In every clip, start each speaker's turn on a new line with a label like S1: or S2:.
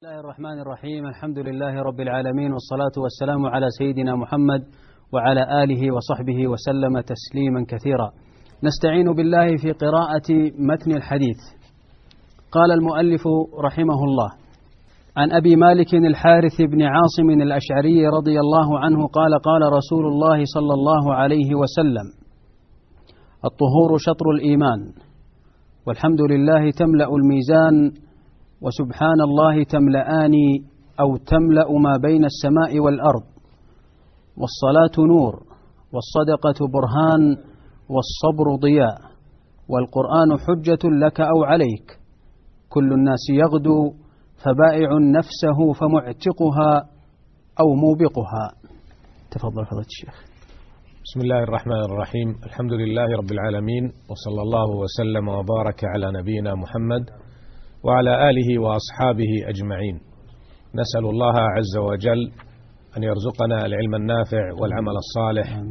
S1: بسم الله الرحمن الرحيم الحمد لله رب العالمين والصلاة والسلام على سيدنا محمد وعلى آله وصحبه وسلم تسليما كثيرا نستعين بالله في قراءة متن الحديث قال المؤلف رحمه الله عن أبي مالك الحارث بن عاصم الأشعري رضي الله عنه قال قال رسول الله صلى الله عليه وسلم الطهور شطر الإيمان والحمد لله تملأ الميزان وسبحان الله تملأان أو تملأ ما بين السماء والأرض والصلاة نور والصدقة برهان والصبر ضياء والقرآن حجة لك أو عليك. كل الناس يغدو فبائع نفسه فمعتقها أو موبقها. تفضل فضل الشيخ.
S2: بسم الله الرحمن الرحيم. الحمد لله رب العالمين وصلى الله وسلم وبارك على نبينا محمد وعلى آله وأصحابه أجمعين. نسأل الله عز وجل أن يرزقنا العلم النافع والعمل الصالح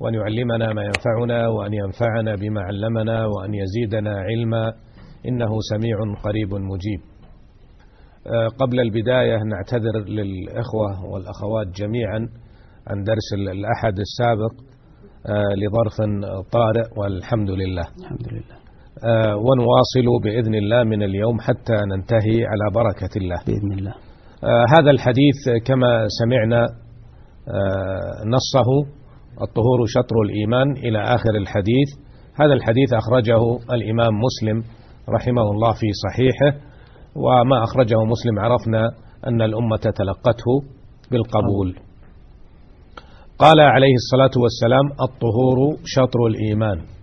S2: وأن يعلمنا ما ينفعنا وأن ينفعنا بما علمنا وأن يزيدنا علما. إنه سميع قريب مجيب. قبل البداية نعتذر للإخوة والأخوات جميعا عن درس الأحد السابق لظرف طارئ والحمد لله.
S1: الحمد لله.
S2: ونواصل بإذن الله من اليوم حتى ننتهي على بركة الله.
S1: بإذن الله.
S2: هذا الحديث كما سمعنا نصه الطهور شطر الإيمان إلى آخر الحديث. هذا الحديث أخرجه الإمام مسلم رحمه الله في صحيحه وما أخرجه مسلم عرفنا أن الأمة تلقته بالقبول. قال عليه الصلاة والسلام الطهور شطر الإيمان.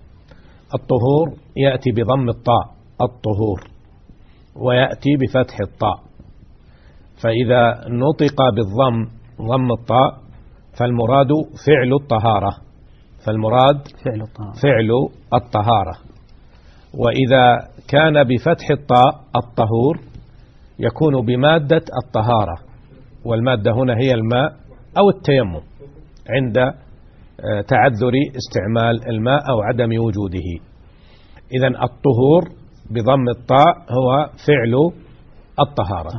S2: الطهور يأتي بضم الطاء الطهور ويأتي بفتح الطاء. فإذا نطق بالضم ضم الطاء فالمراد فعل الطهارة. فالمراد
S1: فعل الطهارة.
S2: فعل الطهارة. وإذا كان بفتح الطاء الطهور يكون بمادة الطهارة. والمادة هنا هي الماء أو التيمم عند تعذر استعمال الماء أو عدم وجوده. إذا الطهور بضم الطاء هو فعل الطهارة.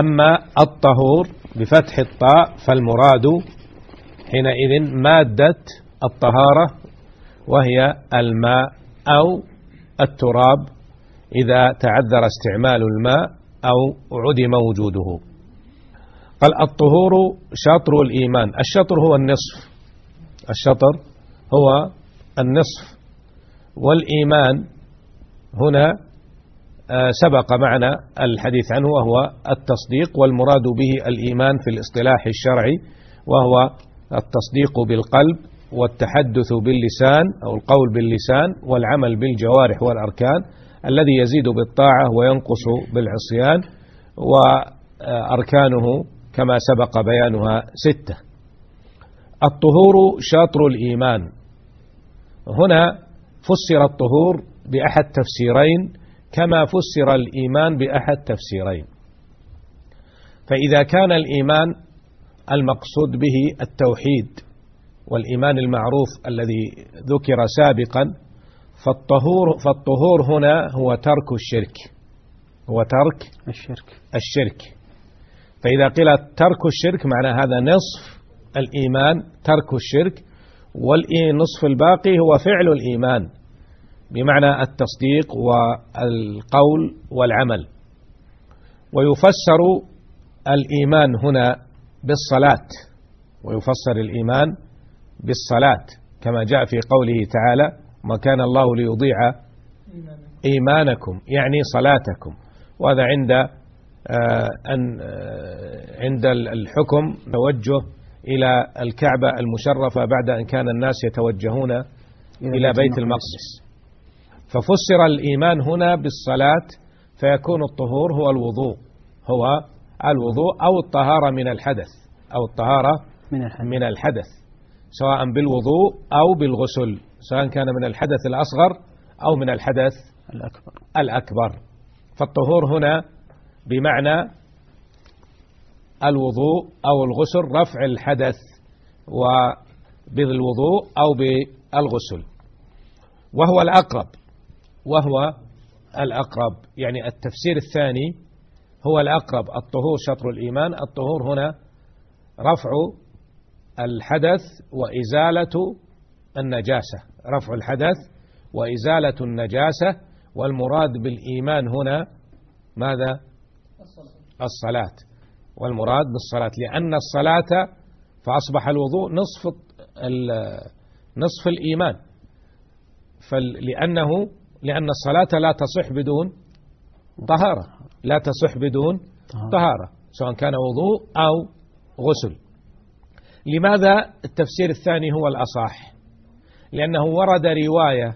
S2: أما الطهور بفتح الطاء فالمراد حينئذ مادة الطهارة وهي الماء أو التراب إذا تعذر استعمال الماء أو عدم وجوده. قال الطهور شطر الإيمان الشطر هو النصف. الشطر هو النصف والإيمان. هنا سبق معنا الحديث عنه وهو التصديق والمراد به الإيمان في الاصطلاح الشرعي وهو التصديق بالقلب والتحدث باللسان أو القول باللسان والعمل بالجوارح والأركان الذي يزيد بالطاعة وينقص بالعصيان وأركانه كما سبق بيانها ستة. الطهور شاطر الإيمان. هنا فسر الطهور بأحد تفسيرين كما فسر الإيمان بأحد تفسيرين. فإذا كان الإيمان المقصود به التوحيد والإيمان المعروف الذي ذكر سابقا فالطهور فالطهور هنا هو ترك الشرك. هو ترك
S1: الشرك.
S2: الشرك. فإذا قيل ترك الشرك معنى هذا نصف الإيمان ترك الشرك والنصف الباقي هو فعل الإيمان بمعنى التصديق والقول والعمل. ويفسر الإيمان هنا بالصلاة ويفسر الإيمان بالصلاة كما جاء في قوله تعالى ما كان الله ليضيع إيمانكم. يعني صلاتكم. وهذا عند أن عند الحكم توجه إلى الكعبة المشرفة بعد أن كان الناس يتوجهون إلى بيت المقدس. ففسر الإيمان هنا بالصلاة فيكون الطهور هو الوضوء. هو الوضوء أو الطهارة من الحدث أو الطهارة
S1: من الحدث.
S2: من الحدث سواء بالوضوء أو بالغسل سواء كان من الحدث الأصغر أو من الحدث
S1: الأكبر.
S2: الأكبر. فالطهور هنا بمعنى الوضوء أو الغسل رفع الحدث وبالوضوء أو بالغسل. وهو الأقرب وهو الأقرب. يعني التفسير الثاني هو الأقرب الطهور شطر الإيمان. الطهور هنا رفع الحدث وإزالة النجاسة. رفع الحدث وإزالة النجاسة. والمراد بالإيمان هنا ماذا؟ الصلاة. والمراد بالصلاة لأن الصلاة فأصبح الوضوء نصف نصف الإيمان. لأنه لأن الصلاة لا تصح بدون طهارة لا تصح بدون طهارة. سواء كان وضوء أو غسل. لماذا التفسير الثاني هو الأصح؟ لأنه ورد رواية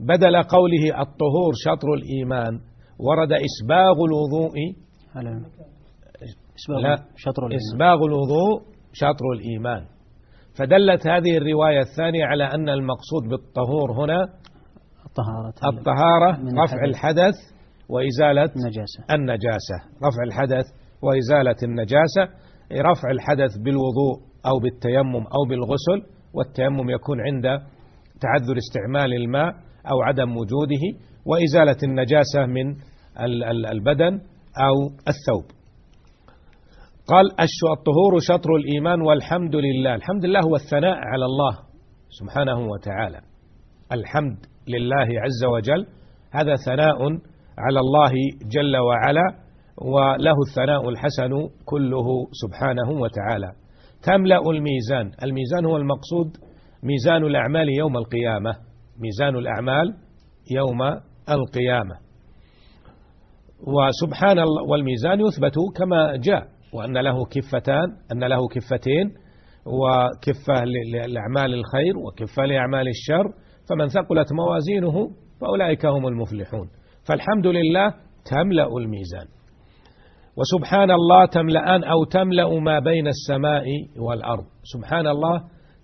S2: بدل قوله الطهور شطر الإيمان ورد إسباغ الوضوء لا. شطر الإيمان. إسباغ الوضوء شطر الإيمان. فدلت هذه الرواية الثانية على أن المقصود بالطهور هنا الطهارة, الطهارة رفع الحدث وإزالة النجاسة. النجاسة. رفع الحدث وإزالة النجاسة رفع الحدث بالوضوء أو بالتيمم أو بالغسل والتيمم يكون عند تعذر استعمال الماء أو عدم وجوده وإزالة النجاسة من البدن أو الثوب. قال الطهور شطر الإيمان والحمد لله. الحمد لله هو الثناء على الله سبحانه وتعالى. الحمد لله عز وجل. هذا ثناء على الله جل وعلا وله الثناء الحسن كله سبحانه وتعالى. تملأ الميزان. الميزان هو المقصود. ميزان الأعمال يوم القيامة. ميزان الأعمال يوم القيامة. وسبحان الله والميزان يثبت كما جاء. وأن له كفتان أن له كفتين وكفة لأعمال الخير وكفة لأعمال الشر فمن ثقلت موازينه فأولئك هم المفلحون. فالحمد لله تملأ الميزان. وسبحان الله تملأان أو تملأ ما بين السماء والأرض. سبحان الله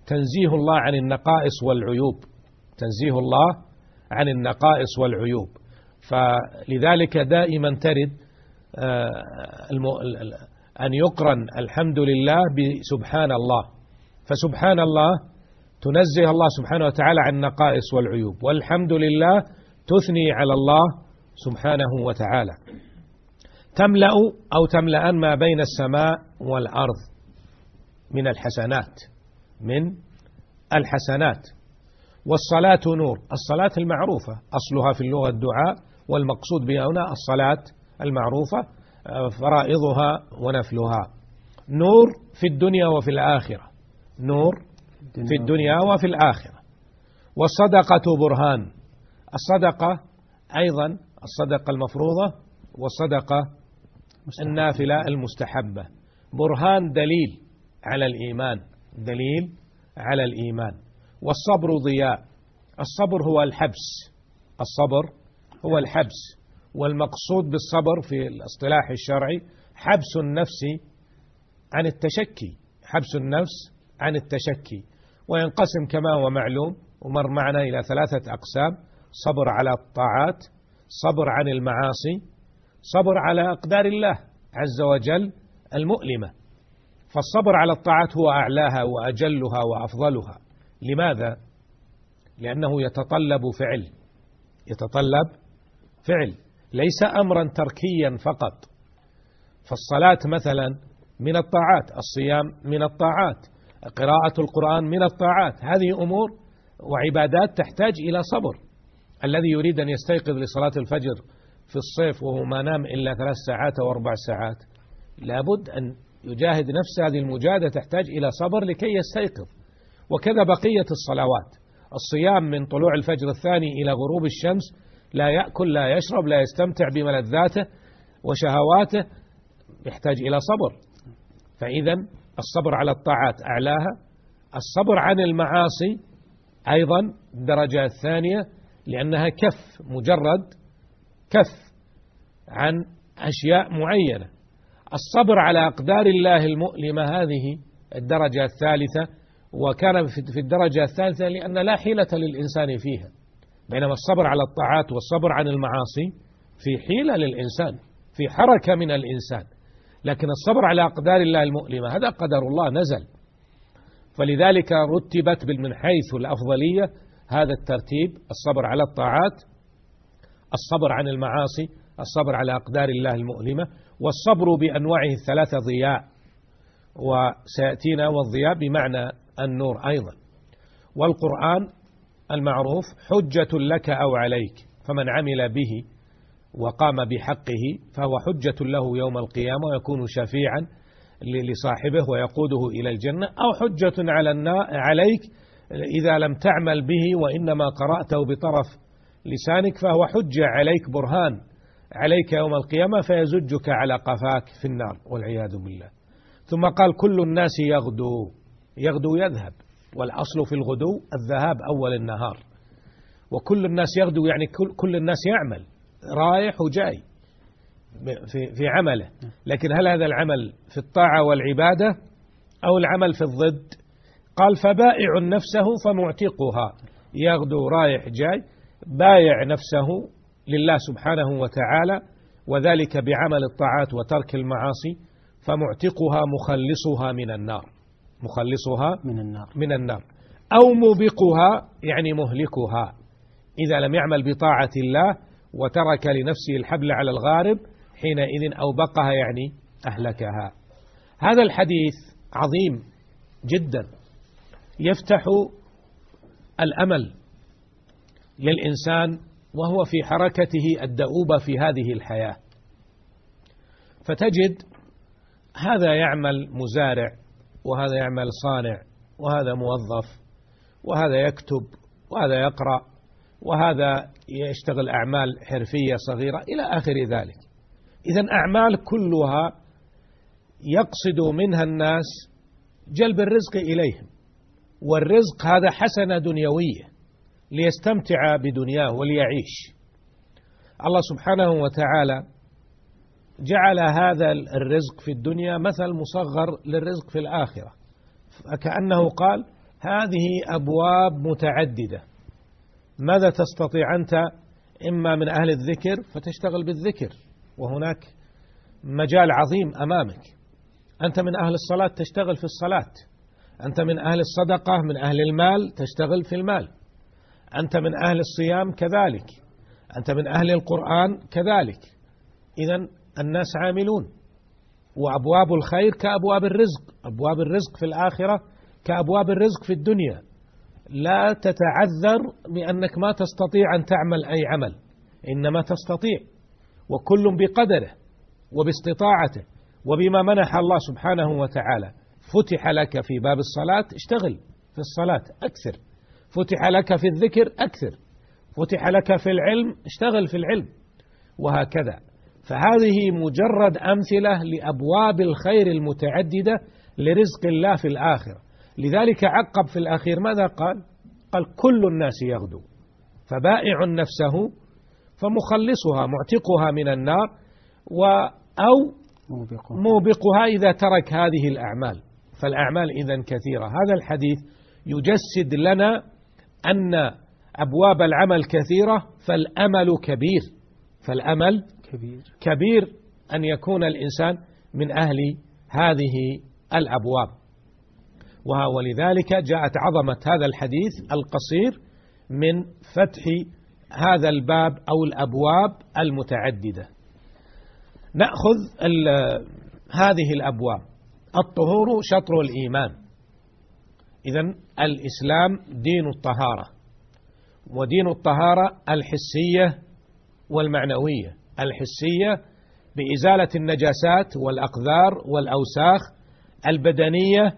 S2: تنزيه الله عن النقائص والعيوب. تنزيه الله عن النقائص والعيوب. فلذلك دائما ترد آه، أن يقرن الحمد لله بسبحان الله فسبحان الله تنزه الله سبحانه وتعالى عن النقائص والعيوب والحمد لله تثني على الله سبحانه وتعالى. تملأ أو تملأن ما بين السماء والأرض من الحسنات من الحسنات. والصلاة نور الصلاة المعروفة أصلها في اللغة الدعاء والمقصود بها هنا الصلاة المعروفة فرائضها ونفلها. نور في الدنيا وفي الآخرة. نور في الدنيا وفي الآخرة. والصدقة برهان. الصدقة أيضا الصدقة المفروضة والصدقة النافلة المستحبة. برهان دليل على الإيمان. دليل على الإيمان. والصبر ضياء. الصبر هو الحبس. الصبر هو الحبس. والمقصود بالصبر في الاصطلاح الشرعي حبس النفس عن التشكي حبس النفس عن التشكي وينقسم كما هو معلوم ومر معنا إلى ثلاثة أقسام صبر على الطاعات صبر عن المعاصي صبر على أقدار الله عز وجل المؤلمة. فالصبر على الطاعات هو أعلاها وأجلها وأفضلها. لماذا؟ لأنه يتطلب فعل يتطلب فعل. ليس أمرا تركيا فقط. فالصلاة مثلا من الطاعات الصيام من الطاعات قراءة القرآن من الطاعات هذه أمور وعبادات تحتاج إلى صبر. الذي يريد أن يستيقظ لصلاة الفجر في الصيف وهو ما نام إلا ثلاث ساعات أو أربع ساعات لابد أن يجاهد نفسه هذه المجاهدة تحتاج إلى صبر لكي يستيقظ. وكذا بقية الصلوات. الصيام من طلوع الفجر الثاني إلى غروب الشمس لا يأكل لا يشرب لا يستمتع بملذاته وشهواته يحتاج إلى صبر. فإذا الصبر على الطاعات أعلاها. الصبر عن المعاصي أيضا الدرجة الثانية لأنها كف مجرد كف عن أشياء معينة. الصبر على أقدار الله المؤلمة هذه الدرجة الثالثة وكان في الدرجة الثالثة لأن لا حيلة للإنسان فيها. بينما الصبر على الطاعات والصبر عن المعاصي في حيلة للإنسان في حركة من الإنسان. لكن الصبر على أقدار الله المؤلمة هذا قدر الله نزل. فلذلك رتبت من حيث الأفضلية هذا الترتيب الصبر على الطاعات الصبر عن المعاصي الصبر على أقدار الله المؤلمة والصبر بأنواعه الثلاثة ضياء. وسيأتينا والضياء بمعنى النور أيضا. والقرآن المعروف حجة لك أو عليك فمن عمل به وقام بحقه فهو حجة له يوم القيامة ويكون شفيعا لصاحبه ويقوده إلى الجنة أو حجة على عليك إذا لم تعمل به وإنما قرأته بطرف لسانك فهو حجة عليك برهان. عليك يوم القيامة فيزجك على قفاك في النار والعياذ بالله. ثم قال كل الناس يغدو. يغدو يذهب. والأصل في الغدو الذهاب أول النهار. وكل الناس يغدو يعني كل, كل الناس يعمل رايح وجاي في, في عمله. لكن هل هذا العمل في الطاعة والعبادة أو العمل في الضد؟ قال فبائع نفسه فمعتقها. يغدو رايح جاي بايع نفسه لله سبحانه وتعالى وذلك بعمل الطاعات وترك المعاصي فمعتقها مخلصها من النار. مخلصها
S1: من النار.
S2: من النار. أو موبقها يعني مهلكها. إذا لم يعمل بطاعة الله وترك لنفسه الحبل على الغارب حينئذ أوبقها يعني أهلكها. هذا الحديث عظيم جدا. يفتح الأمل للإنسان وهو في حركته الدؤوبة في هذه الحياة. فتجد هذا يعمل مزارع. وهذا يعمل صانع وهذا موظف وهذا يكتب وهذا يقرأ وهذا يشتغل أعمال حرفية صغيرة إلى آخر ذلك. إذا أعمال كلها يقصد منها الناس جلب الرزق إليهم. والرزق هذا حسنة دنيوية ليستمتع بدنياه وليعيش. الله سبحانه وتعالى جعل هذا الرزق في الدنيا مثل مصغر للرزق في الآخرة. فكأنه قال هذه أبواب متعددة. ماذا تستطيع أنت؟ إما من أهل الذكر فتشتغل بالذكر. وهناك مجال عظيم أمامك. أنت من أهل الصلاة تشتغل في الصلاة. أنت من أهل الصدقة من أهل المال تشتغل في المال. أنت من أهل الصيام كذلك. أنت من أهل القرآن كذلك. إذا الناس عاملون. وأبواب الخير كأبواب الرزق. أبواب الرزق في الآخرة كأبواب الرزق في الدنيا. لا تتعذر بأنك ما تستطيع أن تعمل أي عمل. إنما تستطيع. وكل بقدره وباستطاعته وبما منح الله سبحانه وتعالى. فتح لك في باب الصلاة اشتغل في الصلاة أكثر. فتح لك في الذكر أكثر. فتح لك في العلم اشتغل في العلم. وهكذا. فهذه مجرد أمثلة لأبواب الخير المتعددة لرزق الله في الآخرة. لذلك عقب في الأخير ماذا قال؟ قال كل الناس يغدو فبائع نفسه فمخلصها معتقها من النار و أو موبقها إذا ترك هذه الأعمال. فالأعمال إذا كثيرة. هذا الحديث يجسد لنا أن أبواب العمل كثيرة فالأمل كبير. فالأمل
S1: كبير,
S2: كبير أن يكون الإنسان من أهل هذه الأبواب. ولذلك جاءت عظمة هذا الحديث القصير من فتح هذا الباب أو الأبواب المتعددة. نأخذ هذه الأبواب. الطهور شطر الإيمان. إذا الإسلام دين الطهارة. ودين الطهارة الحسية والمعنوية. الحسية بإزالة النجاسات والأقذار والأوساخ البدنية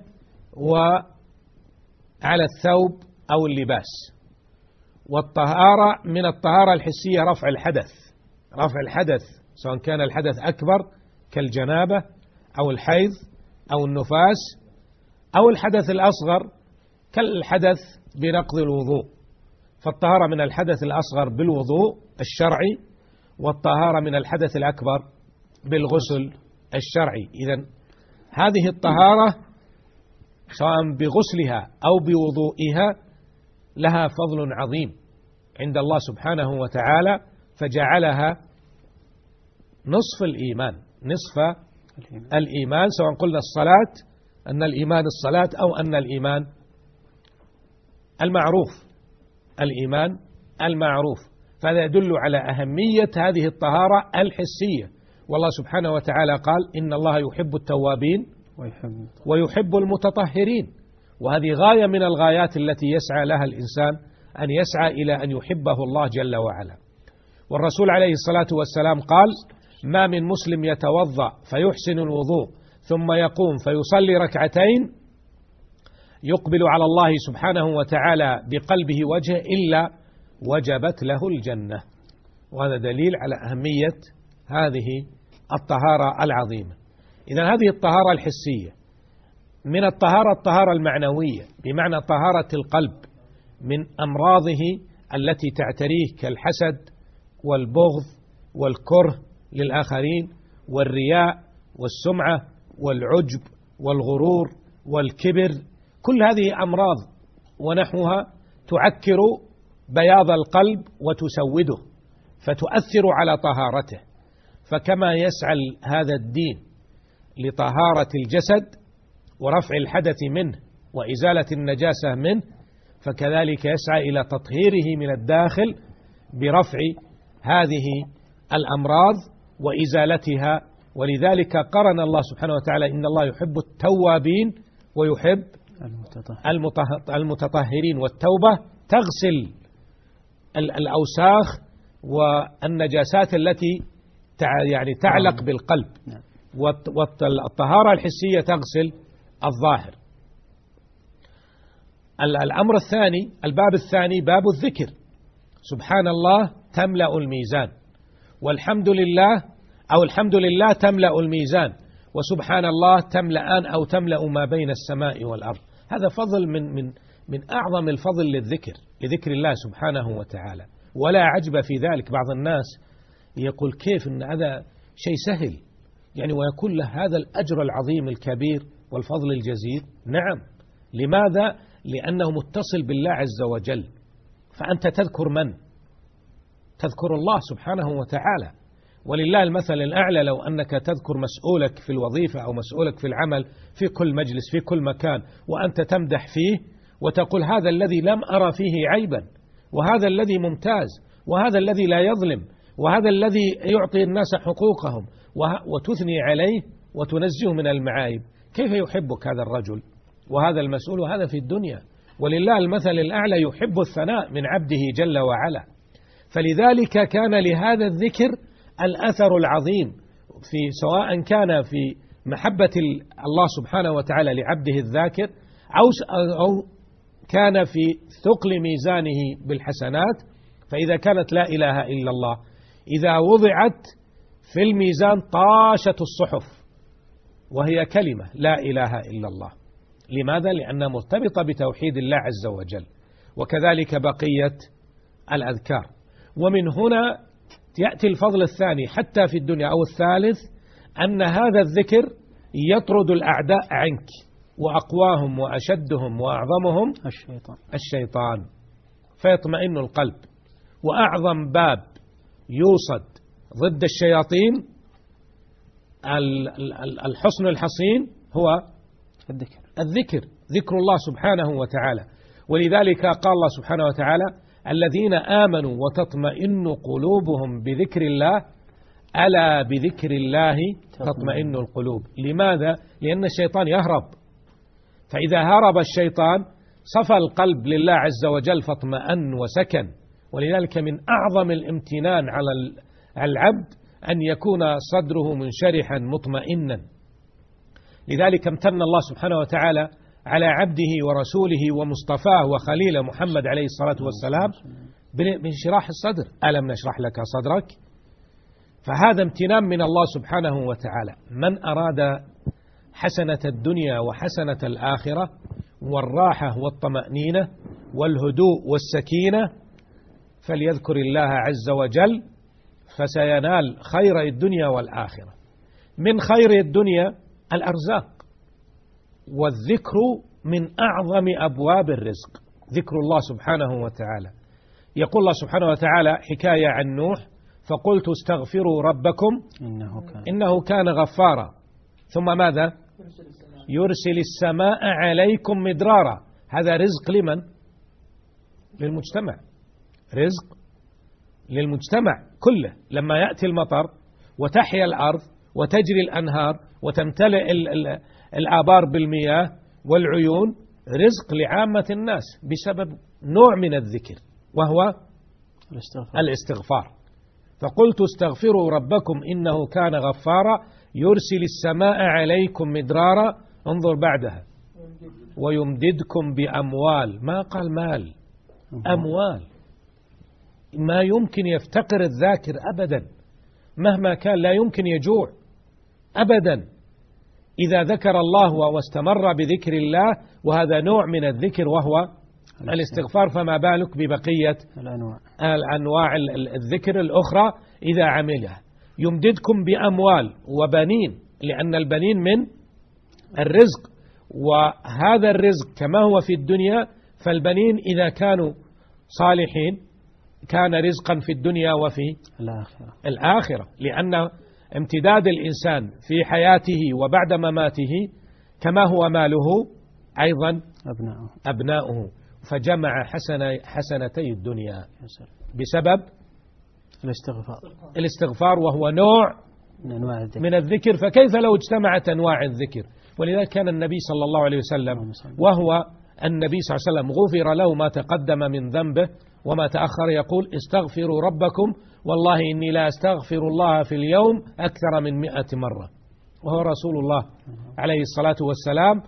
S2: وعلى الثوب أو اللباس. والطهارة من الطهارة الحسية رفع الحدث رفع الحدث سواء كان الحدث أكبر كالجنابة أو الحيض أو النفاس أو الحدث الأصغر كالحدث بنقض الوضوء. فالطهارة من الحدث الأصغر بالوضوء الشرعي والطهارة من الحدث الأكبر بالغسل الشرعي. إذا هذه الطهارة سواء بغسلها أو بوضوئها لها فضل عظيم عند الله سبحانه وتعالى فجعلها نصف الإيمان نصف الإيمان سواء قلنا الصلاة أن الإيمان الصلاة أو أن الإيمان المعروف. الإيمان المعروف. فهذا يدل على أهمية هذه الطهارة الحسية. والله سبحانه وتعالى قال إن الله يحب التوابين
S1: ويحب
S2: ويحب المتطهرين. وهذه غاية من الغايات التي يسعى لها الإنسان أن يسعى إلى أن يحبه الله جل وعلا. والرسول عليه الصلاة والسلام قال ما من مسلم يتوضأ فيحسن الوضوء ثم يقوم فيصلي ركعتين يقبل على الله سبحانه وتعالى بقلبه وجهه إلا وجبت له الجنة. وهذا دليل على أهمية هذه الطهارة العظيمة. إذا هذه الطهارة الحسية من الطهارة الطهارة المعنوية بمعنى طهارة القلب من أمراضه التي تعتريه كالحسد والبغض والكره للآخرين والرياء والسمعة والعجب والغرور والكبر. كل هذه أمراض ونحوها تعكر بياض القلب وتسوده فتؤثر على طهارته. فكما يسعى هذا الدين لطهارة الجسد ورفع الحدث منه وإزالة النجاسة منه فكذلك يسعى إلى تطهيره من الداخل برفع هذه الأمراض وإزالتها. ولذلك قرن الله سبحانه وتعالى إن الله يحب التوابين ويحب المتطهرين. والتوبة تغسل الأوساخ والنجاسات التي يعني تعلق نعم. بالقلب. نعم. والطهارة الحسية تغسل الظاهر. الأمر الثاني الباب الثاني باب الذكر. سبحان الله تملأ الميزان. والحمد لله أو الحمد لله تملأ الميزان. وسبحان الله تملأان أو تملأ ما بين السماء والأرض. هذا فضل من من من أعظم الفضل للذكر لذكر الله سبحانه وتعالى. ولا عجب في ذلك. بعض الناس يقول كيف أن هذا شيء سهل؟ يعني ويكون له هذا الأجر العظيم الكبير والفضل الجزيل. نعم. لماذا؟ لأنه متصل بالله عز وجل. فأنت تذكر من؟ تذكر الله سبحانه وتعالى. ولله المثل الأعلى لو أنك تذكر مسؤولك في الوظيفة أو مسؤولك في العمل في كل مجلس في كل مكان وأنت تمدح فيه وتقول هذا الذي لم أرى فيه عيبا وهذا الذي ممتاز وهذا الذي لا يظلم وهذا الذي يعطي الناس حقوقهم وتثني عليه وتنزه من المعايب. كيف يحبك هذا الرجل؟ وهذا المسؤول وهذا في الدنيا. ولله المثل الأعلى يحب الثناء من عبده جل وعلا. فلذلك كان لهذا الذكر الأثر العظيم في سواء كان في محبة الله سبحانه وتعالى لعبده الذاكر أو كان في ثقل ميزانه بالحسنات فإذا كانت لا إله إلا الله. إذا وضعت في الميزان طاشت الصحف وهي كلمة لا إله إلا الله. لماذا؟ لأنها مرتبطة بتوحيد الله عز وجل. وكذلك بقية الأذكار. ومن هنا يأتي الفضل الثاني حتى في الدنيا أو الثالث أن هذا الذكر يطرد الأعداء عنك. وأقواهم وأشدهم وأعظمهم
S1: الشيطان.
S2: الشيطان. فيطمئن القلب. وأعظم باب يوصد ضد الشياطين الحصن الحصين هو
S1: الذكر.
S2: الذكر ذكر الله سبحانه وتعالى. ولذلك قال الله سبحانه وتعالى الذين آمنوا وتطمئن قلوبهم بذكر الله ألا بذكر الله تطمئن القلوب. لماذا؟ لأن الشيطان يهرب. فإذا هرب الشيطان صفى القلب لله عز وجل فاطمأن وسكن. ولذلك من أعظم الامتنان على العبد أن يكون صدره منشرحا مطمئنا. لذلك امتن الله سبحانه وتعالى على عبده ورسوله ومصطفاه وخليله محمد عليه الصلاة والسلام بانشراح الصدر. ألم نشرح لك صدرك؟ فهذا امتنان من الله سبحانه وتعالى. من أراد حسنة الدنيا وحسنة الآخرة والراحة والطمأنينة والهدوء والسكينة. فليذكر الله عز وجل فسينال خير الدنيا والآخرة. من خير الدنيا الأرزاق والذكر من أعظم أبواب الرزق ذكر الله سبحانه وتعالى. يقول الله سبحانه وتعالى حكاية عن نوح فقلت استغفروا ربكم
S1: إنه كان,
S2: إنه كان غفارا. ثم ماذا؟ يرسل السماء عليكم مدرارا. هذا رزق لمن؟ للمجتمع. رزق للمجتمع كله. لما يأتي المطر وتحيا الأرض وتجري الأنهار وتمتلئ الآبار بالمياه والعيون رزق لعامة الناس بسبب نوع من الذكر وهو الاستغفار, الاستغفار. فقلت استغفروا ربكم إنه كان غفارا. يرسل السماء عليكم مدرارا انظر بعدها. ويمددكم بأموال. ما قال مال؟ أموال. ما يمكن يفتقر الذاكر أبدا. مهما كان لا يمكن يجوع أبدا. إذا ذكر الله واستمر بذكر الله وهذا نوع من الذكر وهو الإستغفار. فما بالك ببقية الأنواع, الأنواع الذكر الأخرى إذا عملها. يمددكم بأموال وبنين لأن البنين من الرزق. وهذا الرزق كما هو في الدنيا فالبنين إذا كانوا صالحين كان رزقا في الدنيا وفي الآخرة, الآخرة. لأن امتداد الإنسان في حياته وبعد مماته كما هو ماله أيضا أبناؤه, أبناؤه. فجمع حسن حسنتي الدنيا. بسبب
S1: الاستغفار.
S2: الاستغفار وهو نوع من أنواع الذكر, من الذكر فكيف لو اجتمعت أنواع الذكر؟ ولذلك كان النبي صلى الله عليه وسلم وهو النبي صلى الله عليه وسلم غفر له ما تقدم من ذنبه وما تأخر يقول استغفروا ربكم والله إني لا أستغفر الله في اليوم أكثر من مئة مرة. وهو رسول الله عليه الصلاة والسلام.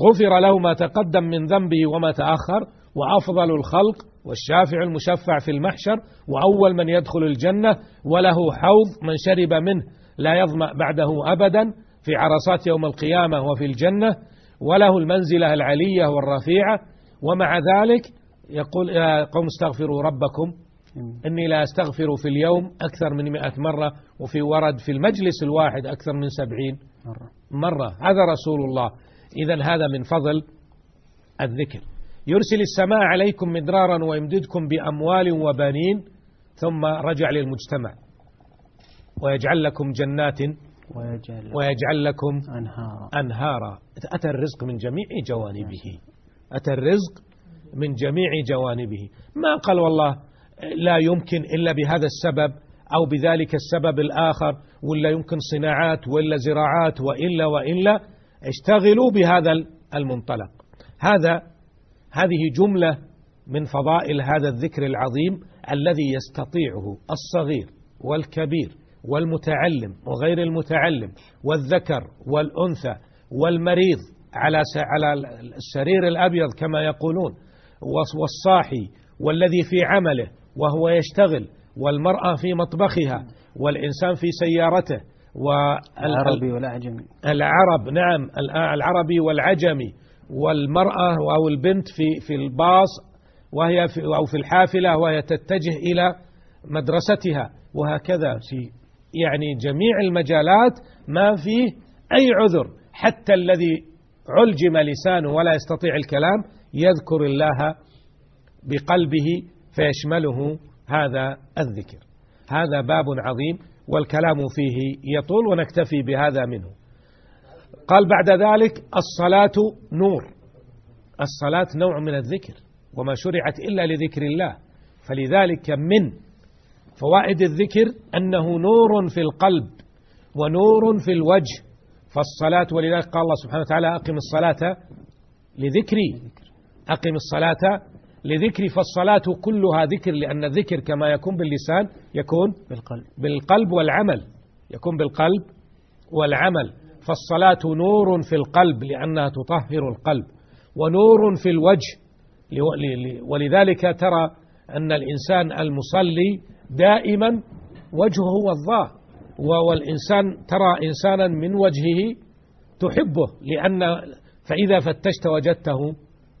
S2: غفر له ما تقدم من ذنبه وما تأخر وأفضل الخلق والشافع المشفع في المحشر وأول من يدخل الجنة وله حوض من شرب منه لا يظمأ بعده أبدا في عرصات يوم القيامة وفي الجنة وله المنزلة العلية والرفيعة ومع ذلك يقول يا قوم استغفروا ربكم إني لا أستغفر في اليوم أكثر من مئة مرة وفي ورد في المجلس الواحد أكثر من سبعين مرة, مرة. هذا رسول الله. إذا هذا من فضل الذكر. يرسل السماء عليكم مدرارا ويمددكم بأموال وبنين ثم رجع للمجتمع. ويجعل لكم جنات ويجعل, ويجعل لكم أنهارا, أنهارا. أتى الرزق من جميع جوانبه. أتى الرزق من جميع جوانبه. ما قال والله لا يمكن إلا بهذا السبب أو بذلك السبب الآخر ولا يمكن صناعات ولا زراعات وإلا وإلا. اشتغلوا بهذا المنطلق. هذا هذه جملة من فضائل هذا الذكر العظيم الذي يستطيعه الصغير والكبير والمتعلم وغير المتعلم والذكر والأنثى والمريض على على السرير الأبيض كما يقولون والصاحي والذي في عمله وهو يشتغل والمرأة في مطبخها والإنسان في سيارته
S1: والعربي والأعجمي.
S2: العرب نعم العربي والعجمي والمرأة أو البنت في في الباص وهي في أو في الحافلة وهي تتجه إلى مدرستها وهكذا في يعني جميع المجالات ما فيه أي عذر حتى الذي علجم لسانه ولا يستطيع الكلام يذكر الله بقلبه فيشمله هذا الذكر. هذا باب عظيم والكلام فيه يطول ونكتفي بهذا منه. قال بعد ذلك الصلاة نور. الصلاة نوع من الذكر وما شرعت إلا لذكر الله. فلذلك من فوائد الذكر أنه نور في القلب ونور في الوجه. فالصلاة ولذلك قال الله سبحانه وتعالى أقم الصلاة لذكري. أقم الصلاة لذكري. فالصلاة كلها ذكر لأن الذكر كما يكون باللسان يكون بالقلب. بالقلب والعمل. يكون بالقلب والعمل. فالصلاة نور في القلب لأنها تطهر القلب ونور في الوجه ولذلك ترى أن الإنسان المصلي دائما وجهه وضاء والإنسان ترى إنسانا من وجهه تحبه لأن فإذا فتشت وجدته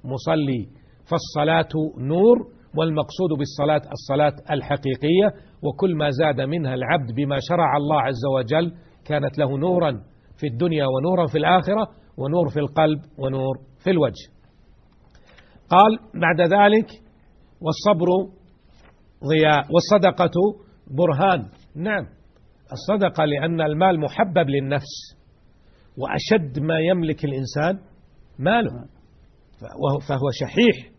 S2: مصلي فالصلاة نور والمقصود بالصلاة الصلاة الحقيقية وكل ما زاد منها العبد بما شرع الله عز وجل كانت له نورا في الدنيا ونورا في الآخرة ونور في القلب ونور في الوجه. قال بعد ذلك والصبر ضياء والصدقة برهان. نعم الصدقة لأن المال محبب للنفس وأشد ما يملك الإنسان ماله. فهو شحيح.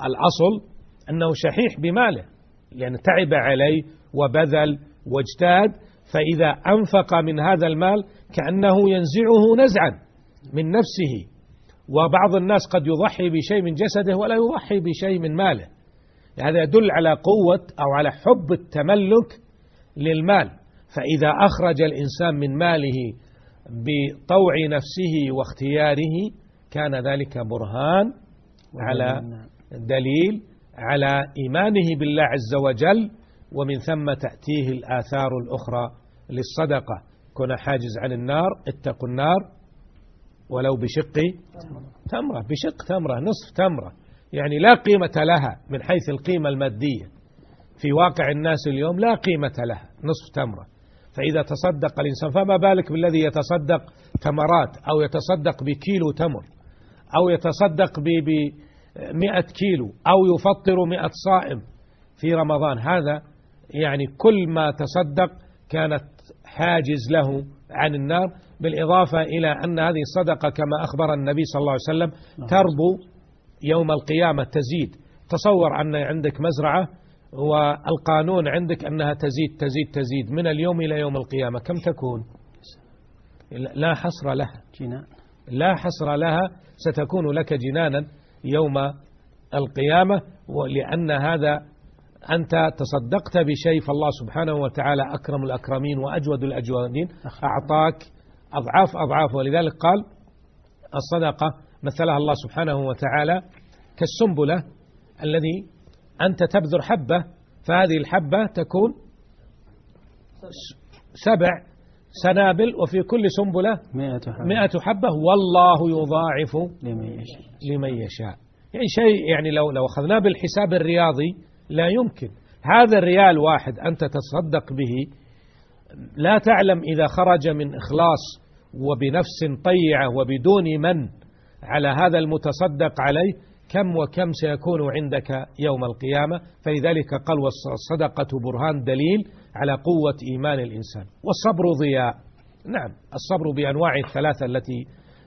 S2: الأصل أنه شحيح بماله. يعني تعب عليه وبذل واجتهد فإذا أنفق من هذا المال كأنه ينزعه نزعا من نفسه. وبعض الناس قد يضحي بشيء من جسده ولا يضحي بشيء من ماله. هذا يدل على قوة أو على حب التملك للمال. فإذا أخرج الإنسان من ماله بطوع نفسه واختياره كان ذلك برهان على دليل على إيمانه بالله عز وجل ومن ثم تأتيه الآثار الأخرى للصدقة. كن حاجز عن النار اتقوا النار. ولو بشق تمرة. بشق تمرة نصف تمرة. يعني لا قيمة لها من حيث القيمة المادية. في واقع الناس اليوم لا قيمة لها نصف تمرة. فإذا تصدق الإنسان فما بالك بالذي يتصدق تمرات أو يتصدق بكيلو تمر أو يتصدق بمئة كيلو أو يفطر مئة صائم في رمضان. هذا يعني كل ما تصدق كانت حاجز له عن النار بالإضافة إلى أن هذه الصدقة كما أخبر النبي صلى الله عليه وسلم تربو يوم القيامة تزيد. تصور أن عندك مزرعة والقانون عندك أنها تزيد تزيد تزيد من اليوم إلى يوم القيامة كم تكون؟ لا حصر لها. جنان. لا حصر لها ستكون لك جنانا يوم القيامة لأن هذا أنت تصدقت بشيء فالله سبحانه وتعالى أكرم الأكرمين وأجود الأجودين. أعطاك أضعاف أضعاف ولذلك قال الصدقة مثلها الله سبحانه وتعالى كالسنبلة الذي أنت تبذر حبة فهذه الحبة تكون سبع سنابل وفي كل سنبلة مئة حبة, والله يضاعف لمن يشاء, لمن يشاء. يعني شيء يعني لو لو أخذناه بالحساب الرياضي لا يمكن. هذا الريال واحد أنت تصدق به لا تعلم إذا خرج من إخلاص وبنفس طيعة وبدون من على هذا المتصدق عليه كم وكم سيكون عندك يوم القيامة؟ فلذلك قال والصدقة برهان دليل على قوة إيمان الإنسان. والصبر ضياء. نعم الصبر بأنواع الثلاثة التي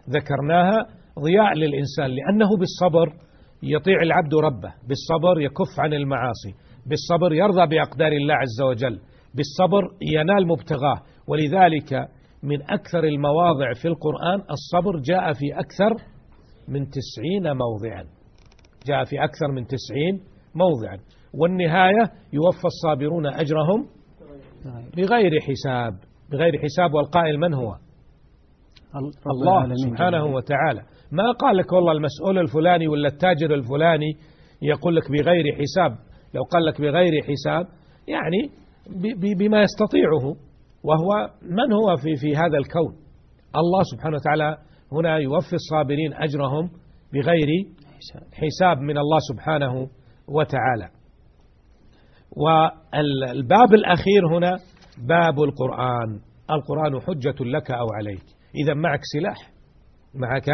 S2: ذكرناها ضياء للإنسان لأنه بالصبر يطيع العبد ربه بالصبر يكف عن المعاصي بالصبر يرضى بأقدار الله عز وجل بالصبر ينال مبتغاه. ولذلك من أكثر المواضع في القرآن الصبر جاء في أكثر من تسعين موضعا. جاء في أكثر من تسعين موضعا. والنهاية يوفى الصابرون أجرهم بغير حساب. بغير حساب والقائل من هو؟ الله سبحانه وتعالى. ما قال لك والله المسؤول الفلاني ولا التاجر الفلاني يقول لك بغير حساب؟ لو قال لك بغير حساب يعني بما يستطيعه وهو من هو في في هذا الكون؟ الله سبحانه وتعالى هنا يوفي الصابرين أجرهم بغير حساب من الله سبحانه وتعالى. والباب الأخير هنا باب القرآن. القرآن حجة لك أو عليك. إذا معك سلاح معك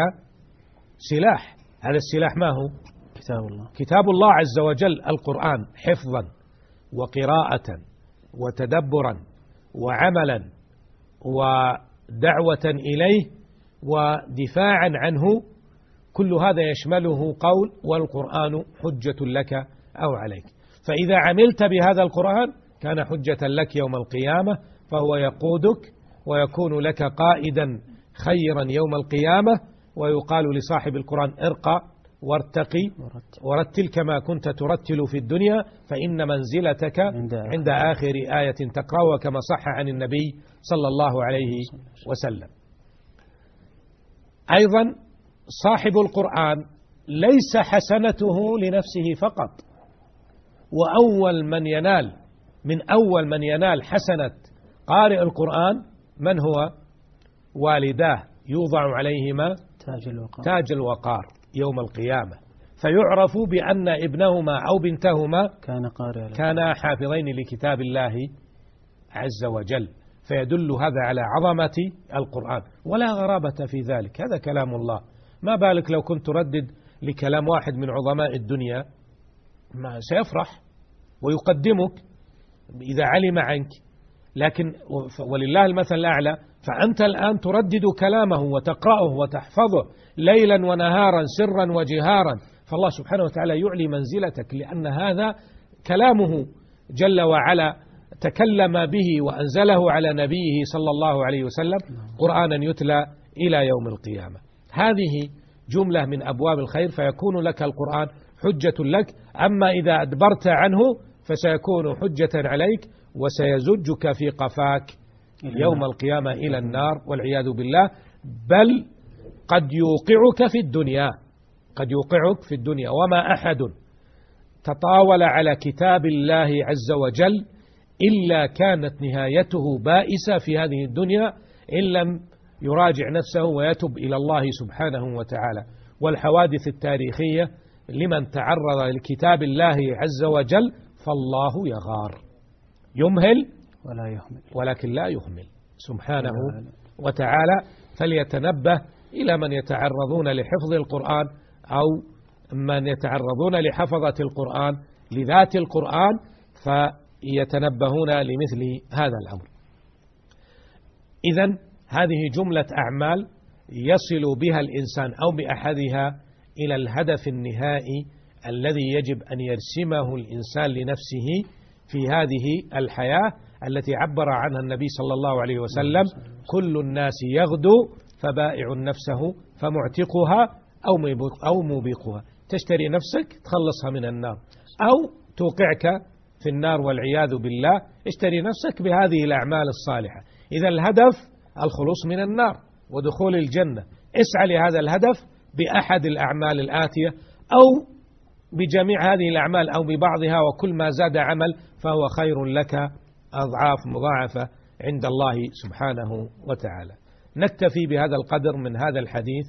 S2: سلاح. هذا السلاح ما هو؟
S1: كتاب الله.
S2: كتاب الله عز وجل القرآن حفظا وقراءة وتدبرا وعملا ودعوة إليه ودفاعا عنه. كل هذا يشمله قول والقرآن حجة لك أو عليك. فإذا عملت بهذا القرآن كان حجة لك يوم القيامة فهو يقودك ويكون لك قائدا خيرا يوم القيامة. ويقال لصاحب القرآن ارقى وارتقي ورتل. كما كنت ترتل في الدنيا فإن منزلتك عند آخر. آية تقرأها كما صح عن النبي صلى الله عليه وسلم. أيضا صاحب القرآن ليس حسنته لنفسه فقط. وأول من ينال من أول من ينال حسنة قارئ القرآن من هو؟ والداه يوضع عليهما تاج الوقار, تاج الوقار يوم القيامة. فيعرف بأن ابنهما أو بنتهما
S1: كان قارئا
S2: كانا حافظين لكتاب الله عز وجل. فيدل هذا على عظمة القرآن. ولا غرابة في ذلك. هذا كلام الله. ما بالك لو كنت تردد لكلام واحد من عظماء الدنيا؟ ما سيفرح ويقدمك إذا علم عنك. لكن ولله المثل الأعلى. فأنت الآن تردد كلامه وتقرأه وتحفظه ليلا ونهارا سرا وجهارا. فالله سبحانه وتعالى يعلي منزلتك لأن هذا كلامه جل وعلا تكلم به وأنزله على نبيه صلى الله عليه وسلم قرآنا يتلى إلى يوم القيامة. هذه جملة من أبواب الخير فيكون لك القرآن حجة لك. أما إذا أدبرت عنه فسيكون حجة عليك وسيزجك في قفاك. يوم القيامة إلى النار والعياذ بالله. بل قد يوقعك في الدنيا قد يوقعك في الدنيا. وما أحد تطاول على كتاب الله عز وجل إلا كانت نهايته بائسة في هذه الدنيا إن لم يراجع نفسه ويتب إلى الله سبحانه وتعالى. والحوادث التاريخية لمن تعرض لكتاب الله عز وجل فالله يغار. يمهل
S1: ولا يهمل.
S2: ولكن لا يهمل. سبحانه وتعالى فليتنبه إلى من يتعرضون لحفظ القرآن أو من يتعرضون لحفظة القرآن لذات القرآن فيتنبهون لمثل هذا الأمر. إذا هذه جملة أعمال يصل بها الإنسان أو بأحدها إلى الهدف النهائي الذي يجب أن يرسمه الإنسان لنفسه في هذه الحياة التي عبر عنها النبي صلى الله عليه وسلم كل الناس يغدو فبائع نفسه فمعتقها أو موبقها. تشتري نفسك تخلصها من النار. أو توقعك في النار والعياذ بالله اشتري نفسك بهذه الأعمال الصالحة. إذا الهدف الخلوص من النار ودخول الجنة. اسعى لهذا الهدف بأحد الأعمال الآتية أو بجميع هذه الأعمال أو ببعضها وكل ما زاد عمل فهو خير لك أضعاف مضاعفة عند الله سبحانه وتعالى. نكتفي بهذا القدر من هذا الحديث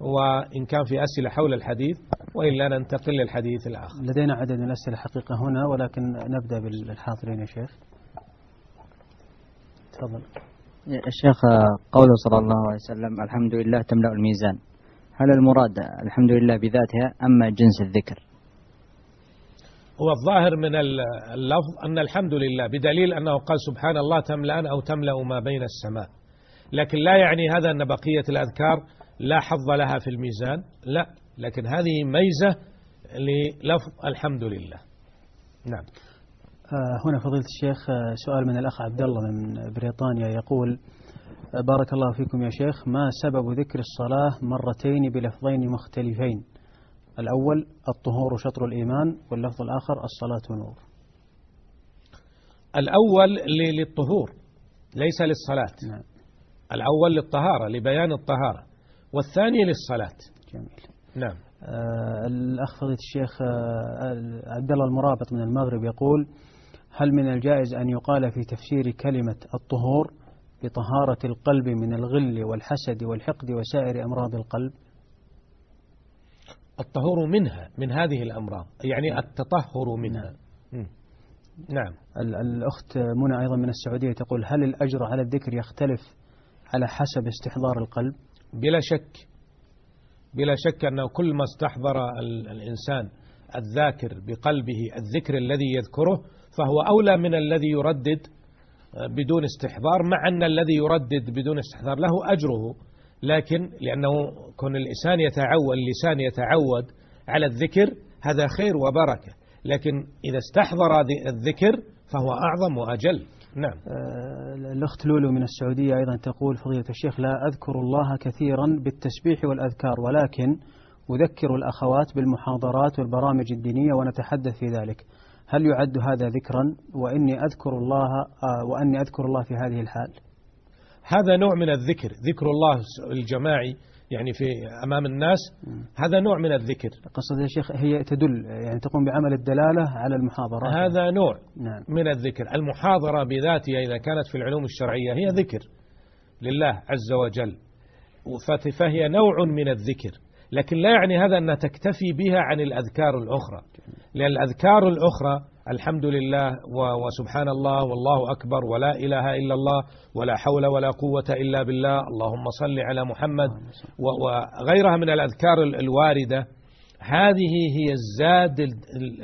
S2: وإن كان في أسئلة حول الحديث وإلا ننتقل للحديث الآخر.
S1: لدينا عدد من الأسئلة حقيقة هنا ولكن نبدأ بالحاضرين يا شيخ. تفضل.
S3: الشيخ قوله صلى الله عليه وسلم الحمد لله تملأ الميزان هل المراد الحمد لله بذاتها أما جنس الذكر؟
S2: هو الظاهر من اللفظ أن الحمد لله بدليل أنه قال سبحان الله تملأن أو تملأ ما بين السماء. لكن لا يعني هذا أن بقية الأذكار لا حظ لها في الميزان لا. لكن هذه ميزة للفظ الحمد لله. نعم.
S1: آه، هنا فضيلة الشيخ آه، سؤال من الأخ عبد الله من بريطانيا يقول آه، بارك الله فيكم يا شيخ ما سبب ذكر الصلاة مرتين بلفظين مختلفين؟ الأول الطهور شطر الإيمان واللفظ الآخر الصلاة نور
S2: الأول للطهور ليس للصلاة. نعم. الأول للطهارة لبيان الطهارة. والثاني للصلاة.
S1: جميل.
S2: نعم.
S1: آه الأخ فضيلة الشيخ آه عبد الله المرابط من المغرب يقول هل من الجائز أن يقال في تفسير كلمة الطهور بطهارة القلب من الغل والحسد والحقد وسائر أمراض القلب؟
S2: الطهور منها من هذه الأمراض يعني التطهر منها. نعم, نعم.
S1: الأخت منى أيضا من السعودية تقول هل الأجر على الذكر يختلف على حسب استحضار القلب؟
S2: بلا شك. بلا شك أنه كل ما استحضر الإنسان الذاكر بقلبه الذكر الذي يذكره فهو أولى من الذي يردد بدون استحضار مع أن الذي يردد بدون استحضار له أجره. لكن لأنه كون الإنسان يتعود اللسان يتعود على الذكر هذا خير وبركة. لكن إذا استحضر الذكر فهو أعظم وأجل. نعم.
S1: آه، الأخت لولو من السعودية أيضا تقول فضيلة الشيخ لا أذكر الله كثيرا بالتسبيح والأذكار ولكن أذكر الأخوات بالمحاضرات والبرامج الدينية ونتحدث في ذلك. هل يعد هذا ذكرا؟ وإني أذكر الله آه، وأني أذكر الله في هذه الحال.
S2: هذا نوع من الذكر ذكر الله الجماعي يعني في أمام الناس هذا نوع من الذكر.
S1: قصة يا شيخ هي تدل يعني تقوم بعمل الدلالة على المحاضرة
S2: هذا نوع نعم. من الذكر. المحاضرة بذاتها إذا كانت في العلوم الشرعية هي ذكر لله عز وجل فهي نوع من الذكر. لكن لا يعني هذا أنها تكتفي بها عن الأذكار الأخرى. لأن الأذكار الأخرى الحمد لله وسبحان الله والله أكبر ولا إله إلا الله ولا حول ولا قوة إلا بالله. اللهم صل على محمد وغيرها من الأذكار الواردة. هذه هي الزاد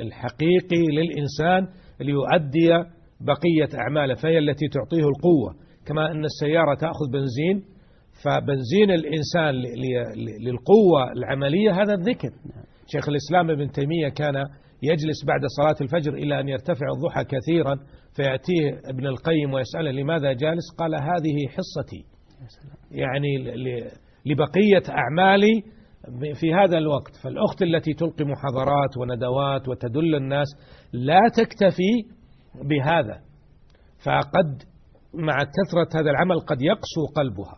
S2: الحقيقي للإنسان ليؤدي بقية أعماله فهي التي تعطيه القوة. كما أن السيارة تأخذ بنزين فبنزين الإنسان للقوة العملية هذا الذكر. شيخ الإسلام ابن تيمية كان يجلس بعد صلاة الفجر إلى أن يرتفع الضحى كثيرا فيأتيه ابن القيم ويسأله لماذا جالس؟ قال هذه حصتي. يعني لبقية أعمالي في هذا الوقت. فالأخت التي تلقي محاضرات وندوات وتدل الناس لا تكتفي بهذا. فقد مع كثرة هذا العمل قد يقسو قلبها.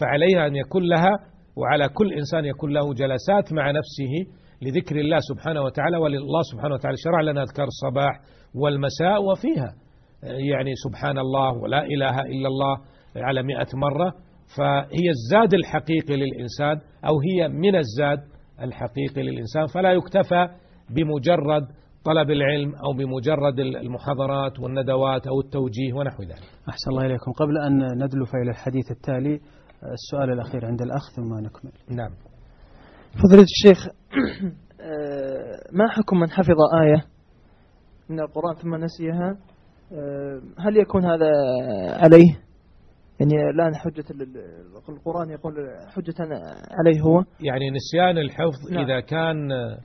S2: فعليها أن يكون لها وعلى كل إنسان يكون له جلسات مع نفسه لذكر الله سبحانه وتعالى ولله سبحانه وتعالى. شرع لنا أذكار الصباح والمساء وفيها. يعني سبحان الله ولا إله إلا الله على مئة مرة. فهي الزاد الحقيقي للإنسان أو هي من الزاد الحقيقي للإنسان. فلا يكتفى بمجرد طلب العلم أو بمجرد المحاضرات والندوات أو التوجيه ونحو ذلك.
S1: أحسن الله إليكم. قبل أن ندلف إلى الحديث التالي السؤال الأخير عند الأخ ثم نكمل.
S2: نعم.
S4: فضيلة الشيخ آه، ما حكم من حفظ آية من القرآن ثم نسيها؟ آه، هل يكون هذا عليه؟ يعني الآن حجة القرآن يقول حجة عليه هو.
S2: يعني نسيان الحفظ نعم. إذا كان آه،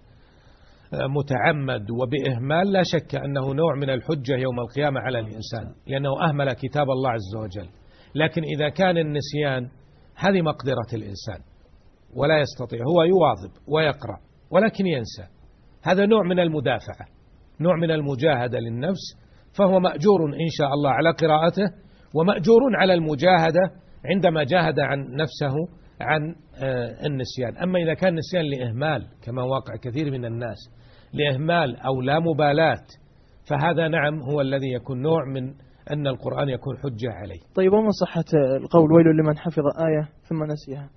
S2: متعمد وبإهمال لا شك أنه نوع من الحجة يوم القيامة على الإنسان لأنه أهمل كتاب الله عز وجل. لكن إذا كان النسيان هذه مقدرة الإنسان. ولا يستطيع هو يواظب ويقرأ ولكن ينسى. هذا نوع من المدافعة نوع من المجاهدة للنفس فهو مأجور إن شاء الله على قراءته ومأجور على المجاهدة عندما جاهد عن نفسه عن آه، النسيان. أما إذا كان نسيان لإهمال كما واقع كثير من الناس لإهمال أو لا مبالاة فهذا نعم هو الذي يكون نوع من أن القرآن يكون حجة عليه.
S4: طيب وما صحة القول؟ ويل لمن حفظ آية ثم نسيها.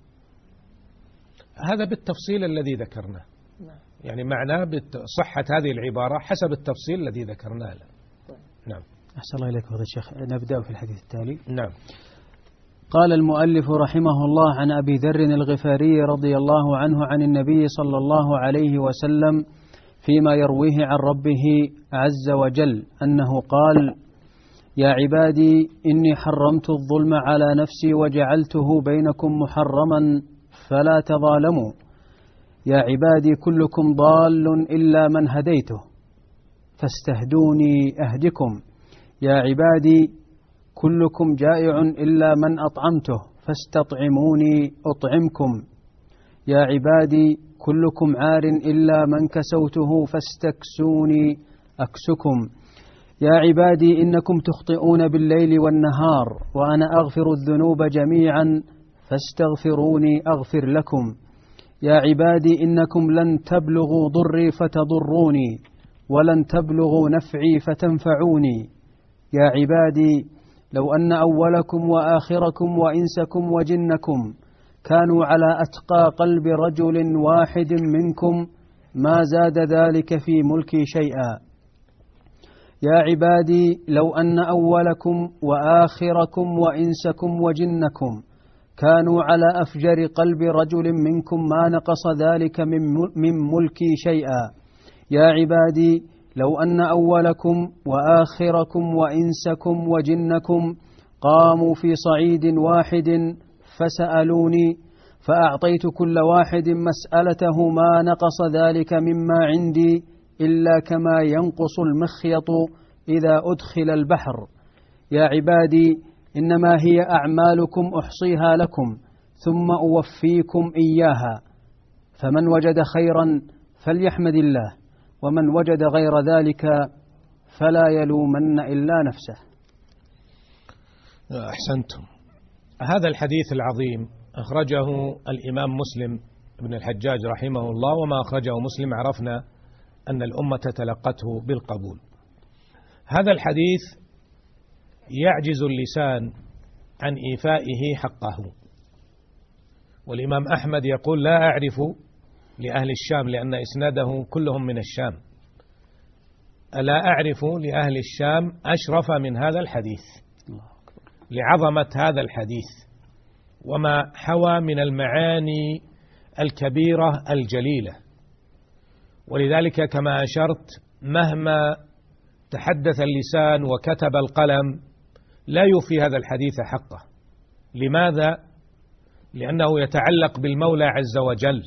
S2: هذا بالتفصيل الذي ذكرناه. نعم. يعني معناه بصحة هذه العبارة حسب التفصيل الذي ذكرناه. له.
S1: نعم. أحسن الله إليك فضل الشيخ. نبدأ في الحديث التالي.
S2: نعم.
S1: قال المؤلف رحمه الله عن أبي ذر الغفاري رضي الله عنه عن النبي صلى الله عليه وسلم فيما يرويه عن ربه عز وجل أنه قال يا عبادي إني حرمت الظلم على نفسي وجعلته بينكم محرما فلا تظالموا. يا عبادي كلكم ضال إلا من هديته فاستهدوني أهدكم. يا عبادي كلكم جائع إلا من أطعمته فاستطعموني أطعمكم. يا عبادي كلكم عار إلا من كسوته فاستكسوني أكسكم. يا عبادي إنكم تخطئون بالليل والنهار وأنا أغفر الذنوب جميعا فاستغفروني أغفر لكم. يا عبادي إنكم لن تبلغوا ضري فتضروني ولن تبلغوا نفعي فتنفعوني. يا عبادي لو أن أولكم وآخركم وإنسكم وجنكم كانوا على أتقى قلب رجل واحد منكم ما زاد ذلك في ملكي شيئا. يا عبادي لو أن أولكم وآخركم وإنسكم وجنكم كانوا على أفجر قلب رجل منكم ما نقص ذلك من ملكي شيئا. يا عبادي لو أن أولكم وآخركم وإنسكم وجنكم قاموا في صعيد واحد فسألوني فأعطيت كل واحد مسألته ما نقص ذلك مما عندي إلا كما ينقص المخيط إذا أدخل البحر. يا عبادي إنما هي أعمالكم أحصيها لكم ثم أوفيكم إياها. فمن وجد خيرا فليحمد الله ومن وجد غير ذلك فلا يلومن إلا نفسه.
S2: أحسنتم. هذا الحديث العظيم أخرجه الإمام مسلم بن الحجاج رحمه الله وما أخرجه مسلم عرفنا أن الأمة تلقته بالقبول. هذا الحديث يعجز اللسان عن إيفائه حقه. والإمام أحمد يقول لا أعرف لأهل الشام لأن إسناده كلهم من الشام. ألا أعرف لأهل الشام أشرف من هذا الحديث لعظمة هذا الحديث وما حوى من المعاني الكبيرة الجليلة. ولذلك كما أشرت مهما تحدث اللسان وكتب القلم لا يوفي هذا الحديث حقه. لماذا؟ لأنه يتعلق بالمولى عز وجل.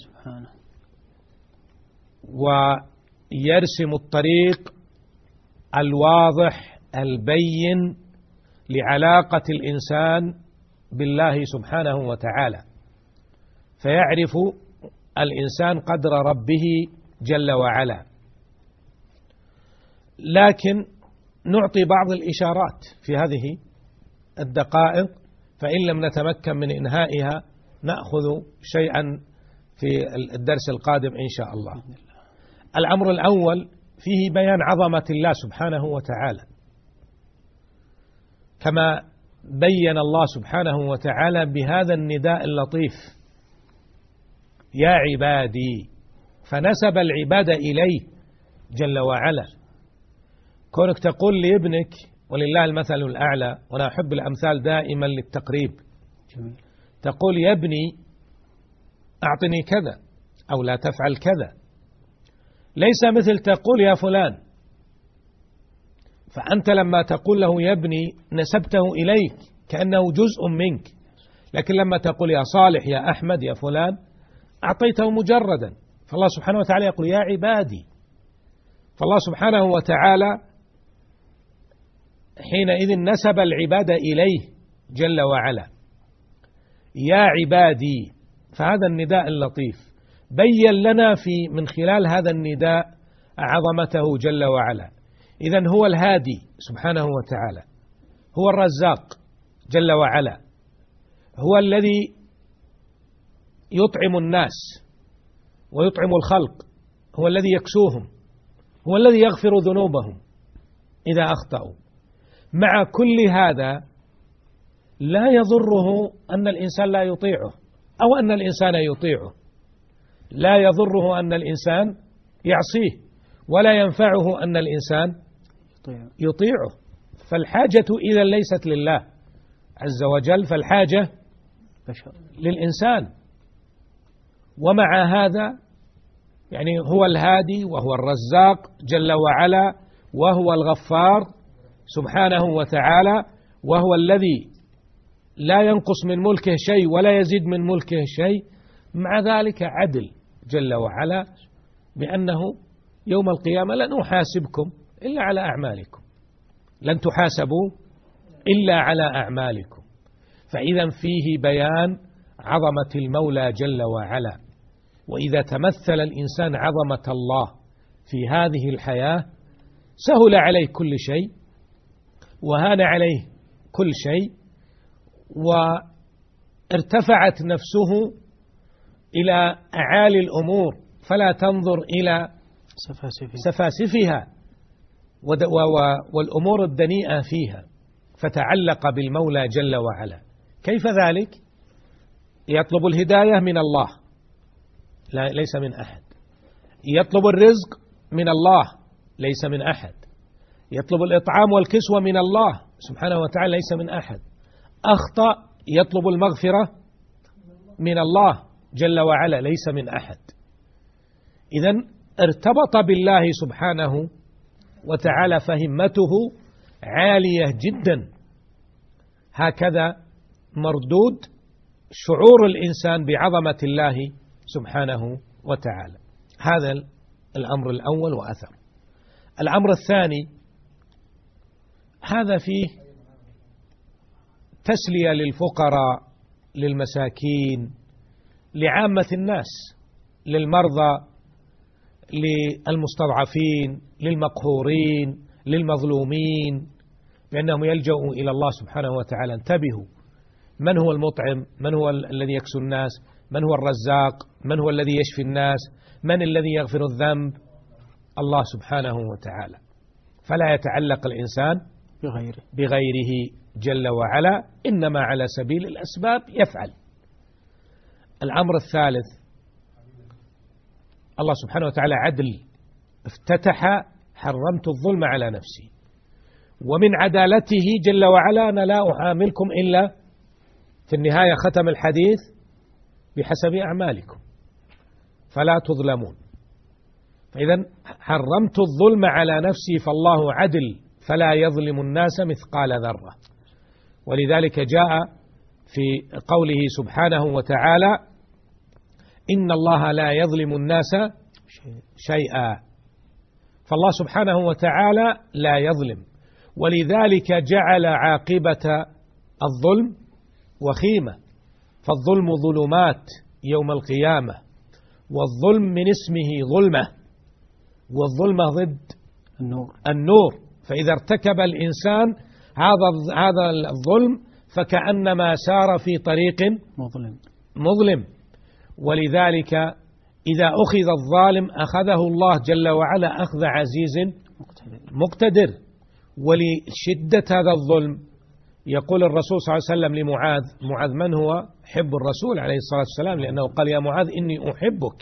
S2: يرسم الطريق الواضح البين لعلاقة الإنسان بالله سبحانه وتعالى. فيعرف الإنسان قدر ربه جل وعلا. لكن نعطي بعض الإشارات في هذه. الدقائق فإن لم نتمكن من إنهائها نأخذ شيئا في الدرس القادم إن شاء الله. الأمر الأول فيه بيان عظمة الله سبحانه وتعالى. كما بين الله سبحانه وتعالى بهذا النداء اللطيف يا عبادي فنسب العبادة إليه جل وعلا. كونك تقول لابنك ولله المثل الأعلى وأنا أحب الأمثال دائما للتقريب. جميل. تقول يا ابني أعطني كذا أو لا تفعل كذا. ليس مثل تقول يا فلان. فأنت لما تقول له يا ابني نسبته إليك كأنه جزء منك. لكن لما تقول يا صالح يا أحمد يا فلان أعطيته مجردا. فالله سبحانه وتعالى يقول يا عبادي. فالله سبحانه وتعالى حينئذ نسب العبادة إليه جل وعلا. يا عبادي فهذا النداء اللطيف. بين لنا في من خلال هذا النداء عظمته جل وعلا. إذا هو الهادي سبحانه وتعالى. هو الرزاق جل وعلا. هو الذي يطعم الناس ويطعم الخلق. هو الذي يكسوهم. هو الذي يغفر ذنوبهم إذا أخطأوا. مع كل هذا لا يضره أن الإنسان لا يطيعه أو أن الإنسان يطيعه. لا يضره أن الإنسان يعصيه ولا ينفعه أن الإنسان يطيعه. فالحاجة إذا ليست لله عز وجل فالحاجة للإنسان. ومع هذا يعني هو الهادي وهو الرزاق جل وعلا وهو الغفار سبحانه وتعالى وهو الذي لا ينقص من ملكه شيء ولا يزيد من ملكه شيء. مع ذلك عدل جل وعلا بأنه يوم القيامة لن أحاسبكم إلا على أعمالكم. لن تحاسبوا إلا على أعمالكم. فإذا فيه بيان عظمة المولى جل وعلا. وإذا تمثل الإنسان عظمة الله في هذه الحياة سهل عليه كل شيء. وهان عليه كل شيء وارتفعت نفسه إلى أعالي الأمور فلا تنظر إلى سفاسفها. والأمور الدنيئة فيها فتعلق بالمولى جل وعلا. كيف ذلك؟ يطلب الهداية من الله لا ليس من أحد. يطلب الرزق من الله ليس من أحد. يطلب الإطعام والكسوة من الله. سبحانه وتعالى ليس من أحد. أخطأ يطلب المغفرة من الله جل وعلا ليس من أحد. إذا ارتبط بالله سبحانه وتعالى فهمته عالية جدا. هكذا مردود شعور الإنسان بعظمة الله سبحانه وتعالى. هذا الأمر الأول وأثر. الأمر الثاني هذا فيه تسلية للفقراء للمساكين لعامة الناس للمرضى للمستضعفين للمقهورين للمظلومين بأنهم يلجأوا إلى الله سبحانه وتعالى. انتبهوا. من هو المطعم؟ من هو الذي يكسو الناس؟ من هو الرزاق؟ من هو الذي يشفي الناس؟ من الذي يغفر الذنب؟ الله سبحانه وتعالى. فلا يتعلق الإنسان
S1: بغيره.
S2: بغيره جل وعلا إنما على سبيل الأسباب يفعل. الأمر الثالث الله سبحانه وتعالى عدل افتتح حرمت الظلم على نفسي. ومن عدالته جل وعلا أنا لا أعاملكم إلا في النهاية ختم الحديث بحسب أعمالكم. فلا تظلمون. فإذا حرمت الظلم على نفسي فالله عدل. فلا يظلم الناس مثقال ذرة. ولذلك جاء في قوله سبحانه وتعالى إن الله لا يظلم الناس شيئا. فالله سبحانه وتعالى لا يظلم. ولذلك جعل عاقبة الظلم وخيمة. فالظلم ظلمات يوم القيامة والظلم من اسمه ظلمة والظلمة ضد
S1: النور.
S2: النور. فإذا ارتكب الإنسان هذا هذا الظلم فكأنما سار في طريق
S1: مظلم.
S2: مظلم. ولذلك إذا أخذ الظالم أخذه الله جل وعلا أخذ عزيز
S1: مقتدر.
S2: مقتدر. ولشدة هذا الظلم يقول الرسول صلى الله عليه وسلم لمعاذ معاذ من هو؟ حب الرسول عليه الصلاة والسلام لأنه قال يا معاذ إني أحبك.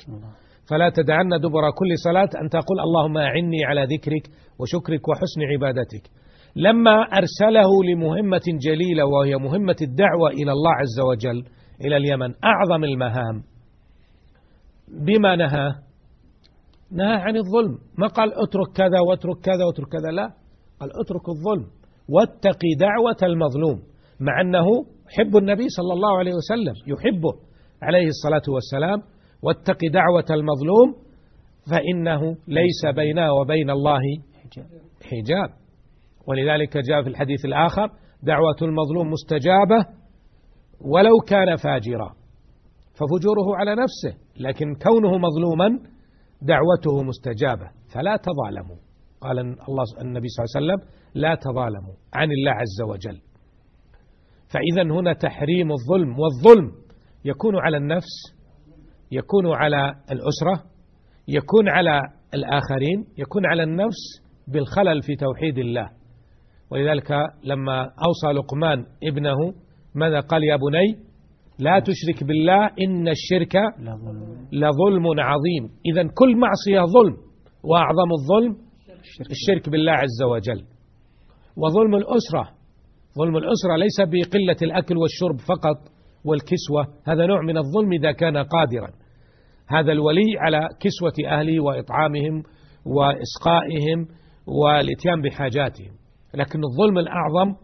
S2: فلا تدعن دبر كل صلاة أن تقول اللهم أعني على ذكرك وشكرك وحسن عبادتك. لما أرسله لمهمة جليلة وهي مهمة الدعوة إلى الله عز وجل إلى اليمن أعظم المهام. بما نهى؟ نهى عن الظلم. ما قال اترك كذا واترك كذا واترك كذا؟ لا. قال اترك الظلم. واتقي دعوة المظلوم. مع أنه يحب النبي صلى الله عليه وسلم يحبه عليه الصلاة والسلام. واتقي دعوة المظلوم فإنه ليس بينه وبين الله
S1: حجاب.
S2: ولذلك جاء في الحديث الآخر دعوة المظلوم مستجابة ولو كان فاجرا ففجوره على نفسه لكن كونه مظلوما دعوته مستجابة. فلا تظالموا. قال الله النبي صلى الله عليه وسلم لا تظالموا عن الله عز وجل. فإذا هنا تحريم الظلم والظلم يكون على النفس يكون على الأسرة يكون على الآخرين يكون على النفس بالخلل في توحيد الله. ولذلك لما أوصى لقمان ابنه ماذا قال يا بني؟ لا تشرك بالله إن الشرك لظلم عظيم. إذا كل معصية ظلم وأعظم الظلم
S1: الشرك.
S2: الشرك بالله عز وجل. وظلم الأسرة ظلم الأسرة ليس بقلة الأكل والشرب فقط والكسوة هذا نوع من الظلم إذا كان قادرا. هذا الولي على كسوة أهله وإطعامهم وإسقائهم والإتيان بحاجاتهم. لكن الظلم الأعظم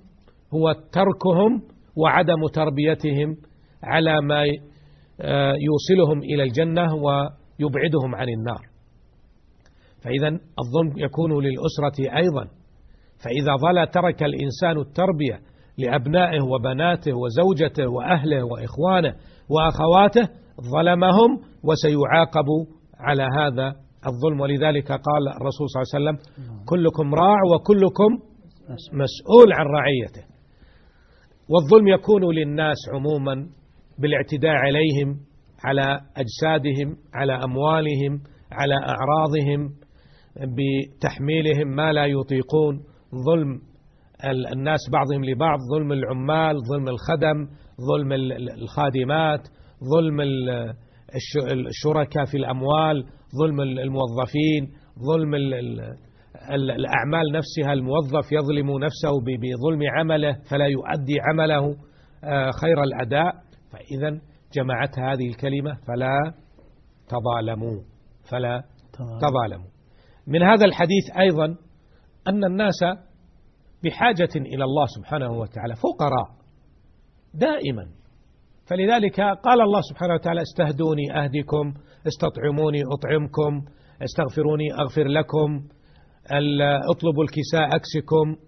S2: هو تركهم وعدم تربيتهم على ما آه، يوصلهم إلى الجنة ويبعدهم عن النار. فإذا الظلم يكون للأسرة أيضا. فإذا ظل ترك الإنسان التربية لأبنائه وبناته وزوجته وأهله وإخوانه وأخواته ظلمهم وسيعاقب على هذا الظلم. ولذلك قال الرسول صلى الله عليه وسلم كلكم راع وكلكم مسؤول عن رعيته. والظلم يكون للناس عموما بالاعتداء عليهم على أجسادهم على أموالهم على أعراضهم بتحميلهم ما لا يطيقون. ظلم الناس بعضهم لبعض ظلم العمال ظلم الخدم ظلم ال- ال- الخادمات ظلم ال- الش- الشركاء في الأموال ظلم ال- الموظفين ظلم ال- ال- ال- الأعمال نفسها الموظف يظلم نفسه بظلم عمله فلا يؤدي عمله آه، خير الأداء فإذا جمعت هذه الكلمة فلا تظالموا فلا
S1: تظالم.
S2: تظالموا من هذا الحديث أيضا أن الناس بحاجة إلى الله سبحانه وتعالى فقراء دائما. فلذلك قال الله سبحانه وتعالى استهدوني أهدكم استطعموني أطعمكم استغفروني أغفر لكم اطلبوا الكساء أكسكم.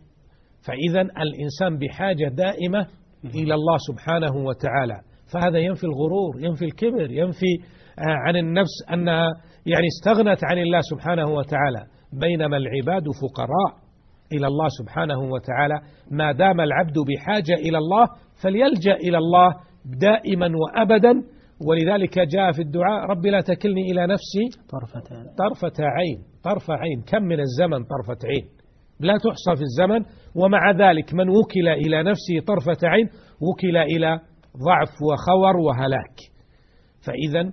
S2: فإذا الإنسان بحاجة دائمة إلى الله سبحانه وتعالى. فهذا ينفي الغرور ينفي الكبر ينفي آه، عن النفس أنها يعني استغنت عن الله سبحانه وتعالى. بينما العباد فقراء. إلى الله سبحانه وتعالى. ما دام العبد بحاجة إلى الله فليلجأ إلى الله دائما وأبدا. ولذلك جاء في الدعاء رب لا تكلني إلى نفسي
S1: طرفة عين.
S2: طرفة عين. طرف عين كم من الزمن طرفة عين؟ لا تحصى في الزمن. ومع ذلك من وكل إلى نفسه طرفة عين وكل إلى ضعف وخور وهلاك. فإذا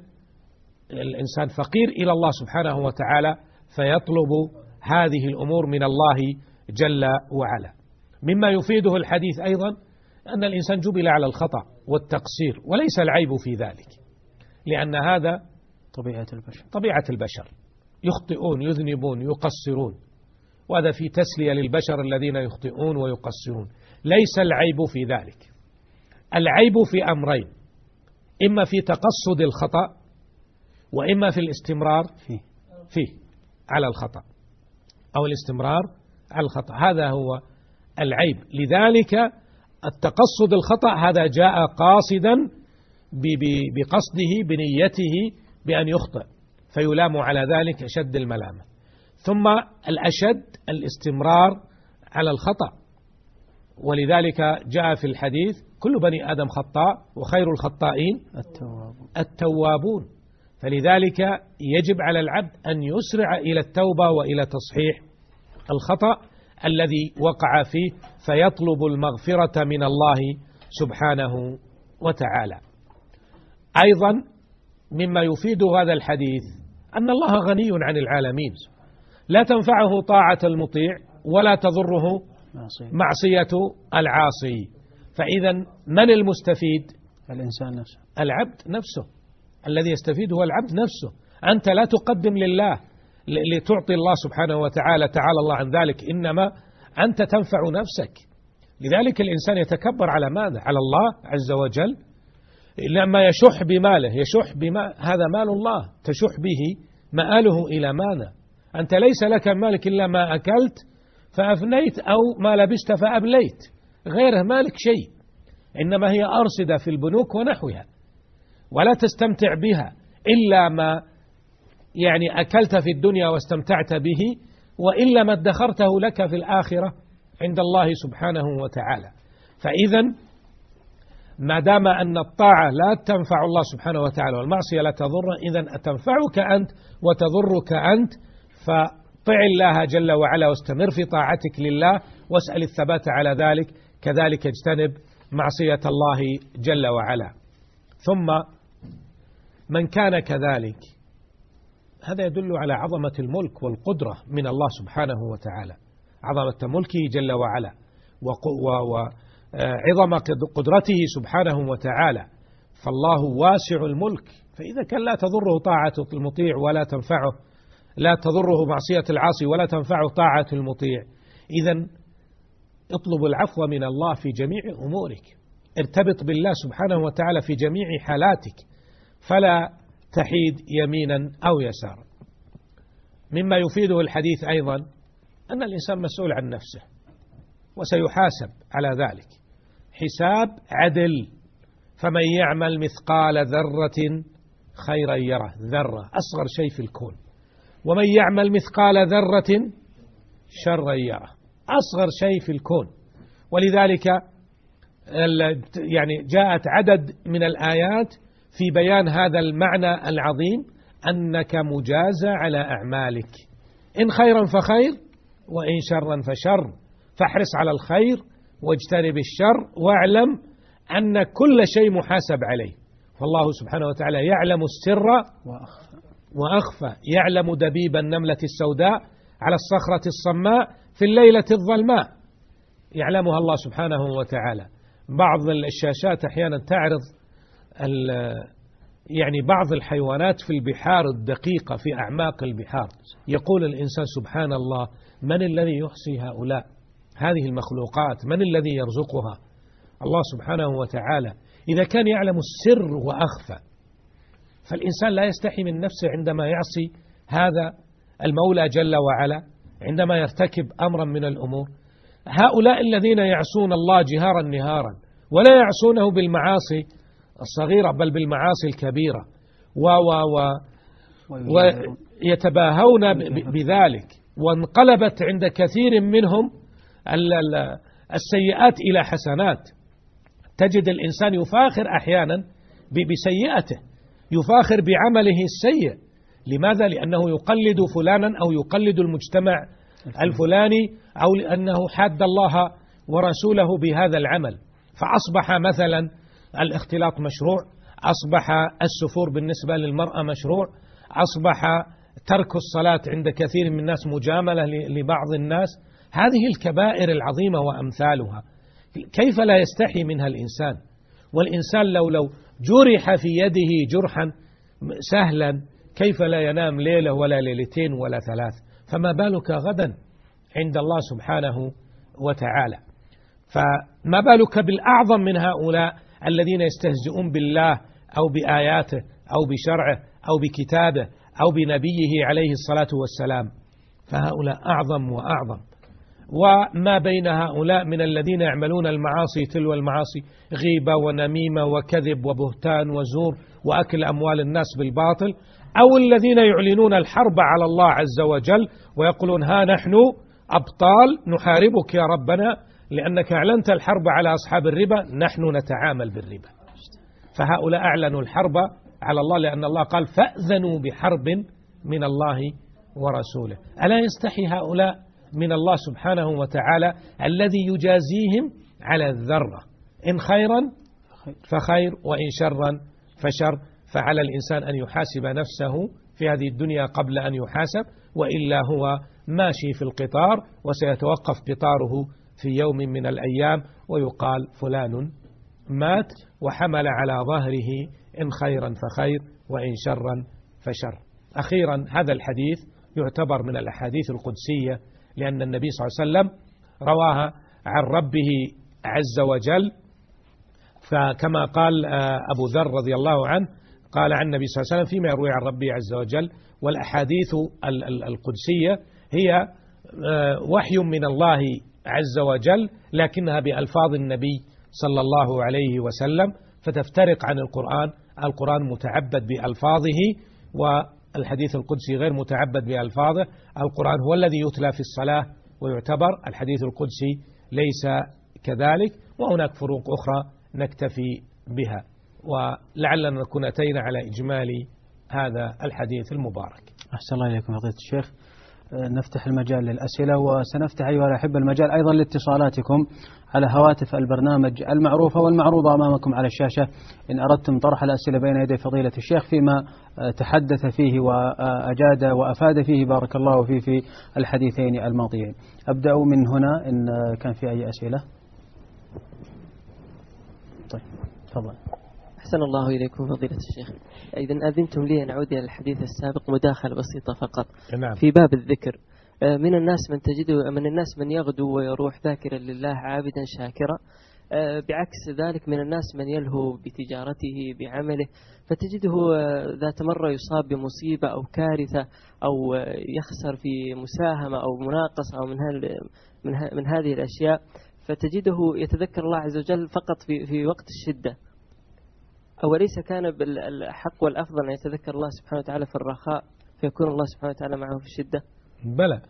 S2: الإنسان فقير إلى الله سبحانه وتعالى فيطلب هذه الأمور من الله جل وعلا. مما يفيده الحديث أيضا أن الإنسان جبل على الخطأ والتقصير وليس العيب في ذلك لأن هذا
S1: طبيعة البشر.
S2: طبيعة البشر. يخطئون يذنبون يقصرون وهذا في تسلية للبشر الذين يخطئون ويقصرون. ليس العيب في ذلك. العيب في أمرين إما في تقصد الخطأ وإما في الاستمرار
S1: فيه.
S2: فيه على الخطأ أو الاستمرار على الخطأ. هذا هو العيب. لذلك التقصد الخطأ هذا جاء قاصدا بقصده بنيته بأن يخطئ فيلام على ذلك أشد الملامة. ثم الأشد الاستمرار على الخطأ. ولذلك جاء في الحديث كل بني آدم خطاء وخير الخطائين
S1: التوابون.
S2: التوابون. فلذلك يجب على العبد أن يسرع إلى التوبة وإلى تصحيح الخطأ الذي وقع فيه فيطلب المغفرة من الله سبحانه وتعالى. أيضا مما يفيد هذا الحديث أن الله غني عن العالمين. لا تنفعه طاعة المطيع ولا تضره معصية. العاصي. فإذا من المستفيد؟
S1: الإنسان نفسه.
S2: العبد نفسه. الذي يستفيد هو العبد نفسه. أنت لا تقدم لله. لتعطي الله سبحانه وتعالى تعالى الله عن ذلك. إنما أنت تنفع نفسك. لذلك الإنسان يتكبر على ماذا؟ على الله عز وجل. لما يشح بماله يشح بما هذا مال الله. تشح به مآله إلى ماذا؟ أنت ليس لك مالك إلا ما أكلت فأفنيت أو ما لبست فأبليت. غيره مالك شيء. إنما هي أرصدة في البنوك ونحوها. ولا تستمتع بها إلا ما يعني أكلت في الدنيا واستمتعت به وإلا ما ادخرته لك في الآخرة عند الله سبحانه وتعالى. فإذا ما دام أن الطاعة لا تنفع الله سبحانه وتعالى والمعصية لا تضر إذا تنفعك أنت وتضرك أنت فطع الله جل وعلا واستمر في طاعتك لله واسأل الثبات على ذلك كذلك اجتنب معصية الله جل وعلا. ثم من كان كذلك هذا يدل على عظمة الملك والقدرة من الله سبحانه وتعالى. عظمة ملكه جل وعلا وعظم قدرته سبحانه وتعالى. فالله واسع الملك. فإذا كان لا تضره طاعة المطيع ولا تنفعه لا تضره معصية العاصي ولا تنفعه طاعة المطيع. إذا اطلب العفو من الله في جميع أمورك. ارتبط بالله سبحانه وتعالى في جميع حالاتك. فلا تحيد يمينا أو يسارا. مما يفيده الحديث أيضا أن الإنسان مسؤول عن نفسه وسيحاسب على ذلك. حساب عدل فمن يعمل مثقال ذرة خيرا يره ذرة أصغر شيء في الكون. ومن يعمل مثقال ذرة شرا يره أصغر شيء في الكون. ولذلك يعني جاءت عدد من الآيات في بيان هذا المعنى العظيم أنك مجازى على أعمالك. إن خيرا فخير وإن شرا فشر. فاحرص على الخير واجتنب الشر واعلم أن كل شيء محاسب عليه. فالله سبحانه وتعالى يعلم السر وأخفى, يعلم دبيب النملة السوداء على الصخرة الصماء في الليلة الظلماء. يعلمها الله سبحانه وتعالى. بعض الشاشات أحيانا تعرض يعني بعض الحيوانات في البحار الدقيقة في أعماق البحار. يقول الإنسان سبحان الله من الذي يحصي هؤلاء؟ هذه المخلوقات من الذي يرزقها؟ الله سبحانه وتعالى. إذا كان يعلم السر وأخفى فالإنسان لا يستحي من نفسه عندما يعصي هذا المولى جل وعلا عندما يرتكب أمرا من الأمور. هؤلاء الذين يعصون الله جهارا نهارا ولا يعصونه بالمعاصي الصغيرة بل بالمعاصي الكبيرة. و و و ويتباهون بذلك. وانقلبت عند كثير منهم السيئات إلى حسنات. تجد الإنسان يفاخر أحيانا بسيئته. يفاخر بعمله السيء. لماذا؟ لأنه يقلد فلانا أو يقلد المجتمع الفلاني أو لأنه حاد الله ورسوله بهذا العمل. فأصبح مثلا الاختلاط مشروع أصبح السفور بالنسبة للمرأة مشروع أصبح ترك الصلاة عند كثير من الناس مجاملة لبعض الناس. هذه الكبائر العظيمة وأمثالها. كيف لا يستحي منها الإنسان؟ والإنسان لو لو جرح في يده جرحا سهلا كيف لا ينام ليلة ولا ليلتين ولا ثلاث؟ فما بالك غدا عند الله سبحانه وتعالى؟ فما بالك بالأعظم من هؤلاء؟ الذين يستهزئون بالله أو بآياته أو بشرعه أو بكتابه أو بنبيه عليه الصلاة والسلام. فهؤلاء أعظم وأعظم. وما بين هؤلاء من الذين يعملون المعاصي تلو المعاصي غيبة ونميمة وكذب وبهتان وزور وأكل أموال الناس بالباطل أو الذين يعلنون الحرب على الله عز وجل ويقولون ها نحن أبطال نحاربك يا ربنا لأنك أعلنت الحرب على أصحاب الربا نحن نتعامل بالربا. فهؤلاء أعلنوا الحرب على الله لأن الله قال فأذنوا بحرب من الله ورسوله. ألا يستحي هؤلاء من الله سبحانه وتعالى الذي يجازيهم على الذرة؟ إن خيرا فخير وإن شرا فشر. فعلى الإنسان أن يحاسب نفسه في هذه الدنيا قبل أن يحاسب وإلا هو ماشي في القطار وسيتوقف قطاره في يوم من الأيام ويقال فلان مات وحمل على ظهره إن خيرا فخير وإن شرا فشر. أخيرا هذا الحديث يعتبر من الأحاديث القدسية لأن النبي صلى الله عليه وسلم رواها عن ربه عز وجل. فكما قال آه، أبو ذر رضي الله عنه قال عن النبي صلى الله عليه وسلم فيما يروي عن ربه عز وجل والأحاديث القدسية هي آه، وحي من الله عز وجل لكنها بألفاظ النبي صلى الله عليه وسلم فتفترق عن القرآن. القرآن متعبد بألفاظه والحديث القدسي غير متعبد بألفاظه. القرآن هو الذي يتلى في الصلاة ويعتبر الحديث القدسي ليس كذلك وهناك فروق أخرى نكتفي بها. ولعلنا نكون أتينا على إجمال هذا الحديث المبارك.
S1: أحسن الله إليكم. فضيلة الشيخ نفتح المجال للأسئلة وسنفتح أيها الأحبة المجال أيضا لاتصالاتكم على هواتف البرنامج المعروفة والمعروضة أمامكم على الشاشة. إن أردتم طرح الأسئلة بين يدي فضيلة الشيخ فيما تحدث فيه وأجاد وأفاد فيه بارك الله فيه في الحديثين الماضيين. أبدأ من هنا إن كان في أي أسئلة؟ طيب تفضل.
S5: أحسن الله إليكم فضيلة الشيخ. إذا أذنتم لي أن أعود إلى الحديث السابق مداخلة بسيطة فقط.
S2: نعم.
S5: في باب الذكر. آه، من الناس من تجده من الناس من يغدو ويروح ذاكرا لله عابدا شاكرا. آه، بعكس ذلك من الناس من يلهو بتجارته بعمله. فتجده آه، ذات مرة يصاب بمصيبة أو كارثة أو يخسر في مساهمة أو مناقصة أو من, من, من هذه الأشياء فتجده يتذكر الله عز وجل فقط في, في وقت الشدة. أوليس كان بالحق والأفضل أن يتذكر الله سبحانه وتعالى في الرخاء فيكون الله سبحانه وتعالى معه في الشدة؟
S2: بلى.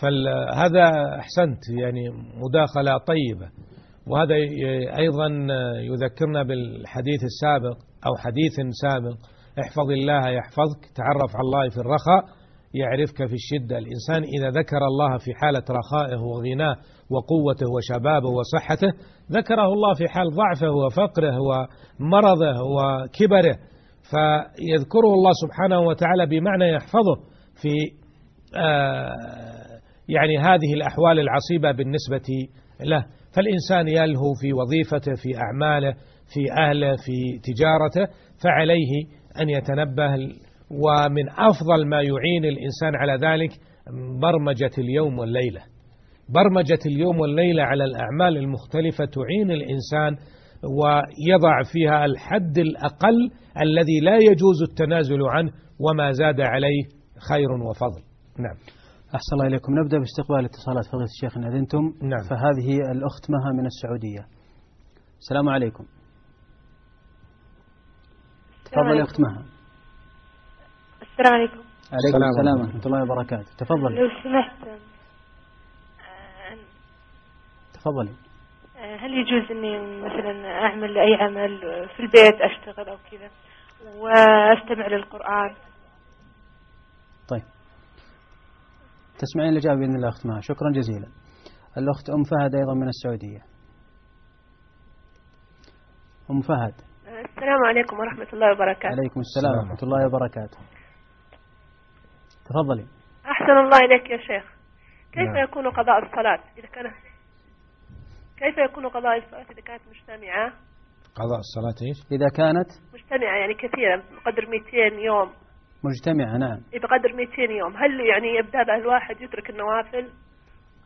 S2: فهذا أحسنت يعني مداخلة طيبة. وهذا أيضا يذكرنا بالحديث السابق أو حديث سابق احفظ الله يحفظك تعرف على الله في الرخاء يعرفك في الشدة. الإنسان إذا ذكر الله في حالة رخائه وغناه وقوته وشبابه وصحته. ذكره الله في حال ضعفه وفقره ومرضه وكبره. فيذكره الله سبحانه وتعالى بمعنى يحفظه في آه، يعني هذه الأحوال العصيبة بالنسبة له. فالإنسان يلهو في وظيفته في أعماله في أهله في تجارته فعليه أن يتنبه ومن أفضل ما يعين الإنسان على ذلك برمجة اليوم والليلة. برمجة اليوم والليلة على الأعمال المختلفة تعين الإنسان ويضع فيها الحد الأقل الذي لا يجوز التنازل عنه وما زاد عليه خير وفضل. نعم.
S1: أحسن الله إليكم. نبدأ باستقبال اتصالات فضيلة الشيخ إن أذنتم.
S2: نعم.
S1: فهذه الأخت مها من السعودية. السلام عليكم. تفضل أخت مها.
S6: السلام عليكم.
S1: عليكم السلام ورحمة الله وبركاته. تفضل
S6: لو سمحت.
S1: تفضلي.
S6: آه، هل يجوز إني مثلا أعمل أي عمل في البيت أشتغل أو كذا وأستمع للقرآن؟
S1: طيب. تسمعين الإجابة بإذن الله أخت مها شكرا جزيلا. الأخت أم فهد أيضا من السعودية. أم فهد.
S6: السلام عليكم ورحمة الله وبركاته.
S1: عليكم السلام ورحمة الله وبركاته. تفضلي.
S6: أحسن الله إليك يا شيخ. كيف نعم. يكون قضاء الصلاة إذا كان كيف يكون قضاء الصلاة إذا كانت مجتمعة؟
S2: قضاء الصلاة إيش؟
S1: إذا كانت
S6: مجتمعة يعني كثيرة بقدر 200 يوم.
S1: مجتمعة نعم.
S6: بقدر 200 يوم. هل يعني يبدأ بها الواحد يترك النوافل؟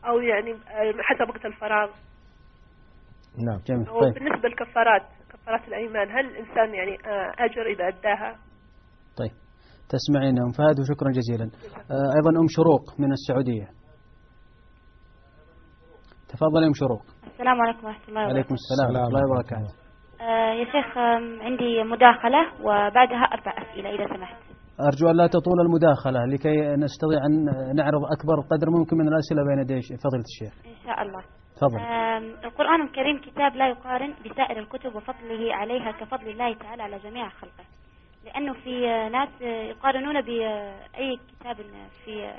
S6: أو يعني حسب وقت الفراغ؟
S1: نعم جميل
S6: طيب. بالنسبة للكفارات كفارات الأيمان هل الإنسان يعني آه، أجر إذا أداها؟
S1: طيب. تسمعين أم فهد وشكرا جزيلا. آه، أيضا أم شروق من السعودية. تفضل أم شروق.
S7: السلام عليكم ورحمة الله
S1: عليكم السلام ورحمة الله وبركاته.
S7: آه يا شيخ عندي مداخلة وبعدها أربع أسئلة إذا سمحت.
S1: أرجو أن لا تطول المداخلة لكي نستطيع أن نعرض أكبر قدر ممكن من الأسئلة بين يدي فضيلة الشيخ.
S7: إن شاء الله.
S1: تفضل.
S7: القرآن الكريم كتاب لا يقارن بسائر الكتب وفضله عليها كفضل الله تعالى على جميع خلقه. لأنه في ناس يقارنون بأي كتاب في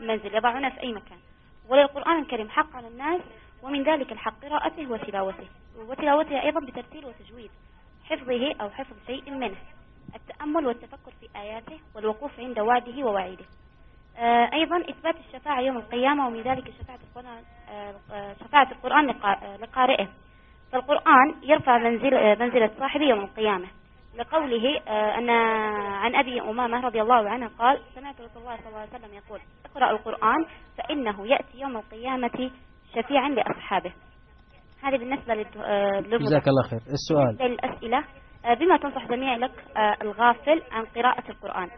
S7: منزل يضعونه في أي مكان. وللقرآن الكريم حق على الناس ومن ذلك الحق قراءته وتلاوته وتلاوته أيضا بترتيل وتجويد حفظه أو حفظ شيء منه التأمل والتفكر في آياته والوقوف عند وعده ووعيده. آه، أيضا إثبات الشفاعة يوم القيامة ومن ذلك شفاعة القرآن آه، شفاعة القرآن لقا- لقارئه. فالقرآن يرفع منزل آه، منزلة صاحبه يوم القيامة. لقوله أن عن أبي أمامة رضي الله عنه قال سمعت رسول الله صلى الله عليه وسلم يقول اقرأ القرآن فإنه يأتي يوم القيامة شفيعا لأصحابه. هذه بالنسبة للربع.
S1: جزاك الله خير. السؤال.
S7: بالنسبة للأسئلة آه، بما تنصح زميلك آه، الغافل عن قراءة القرآن.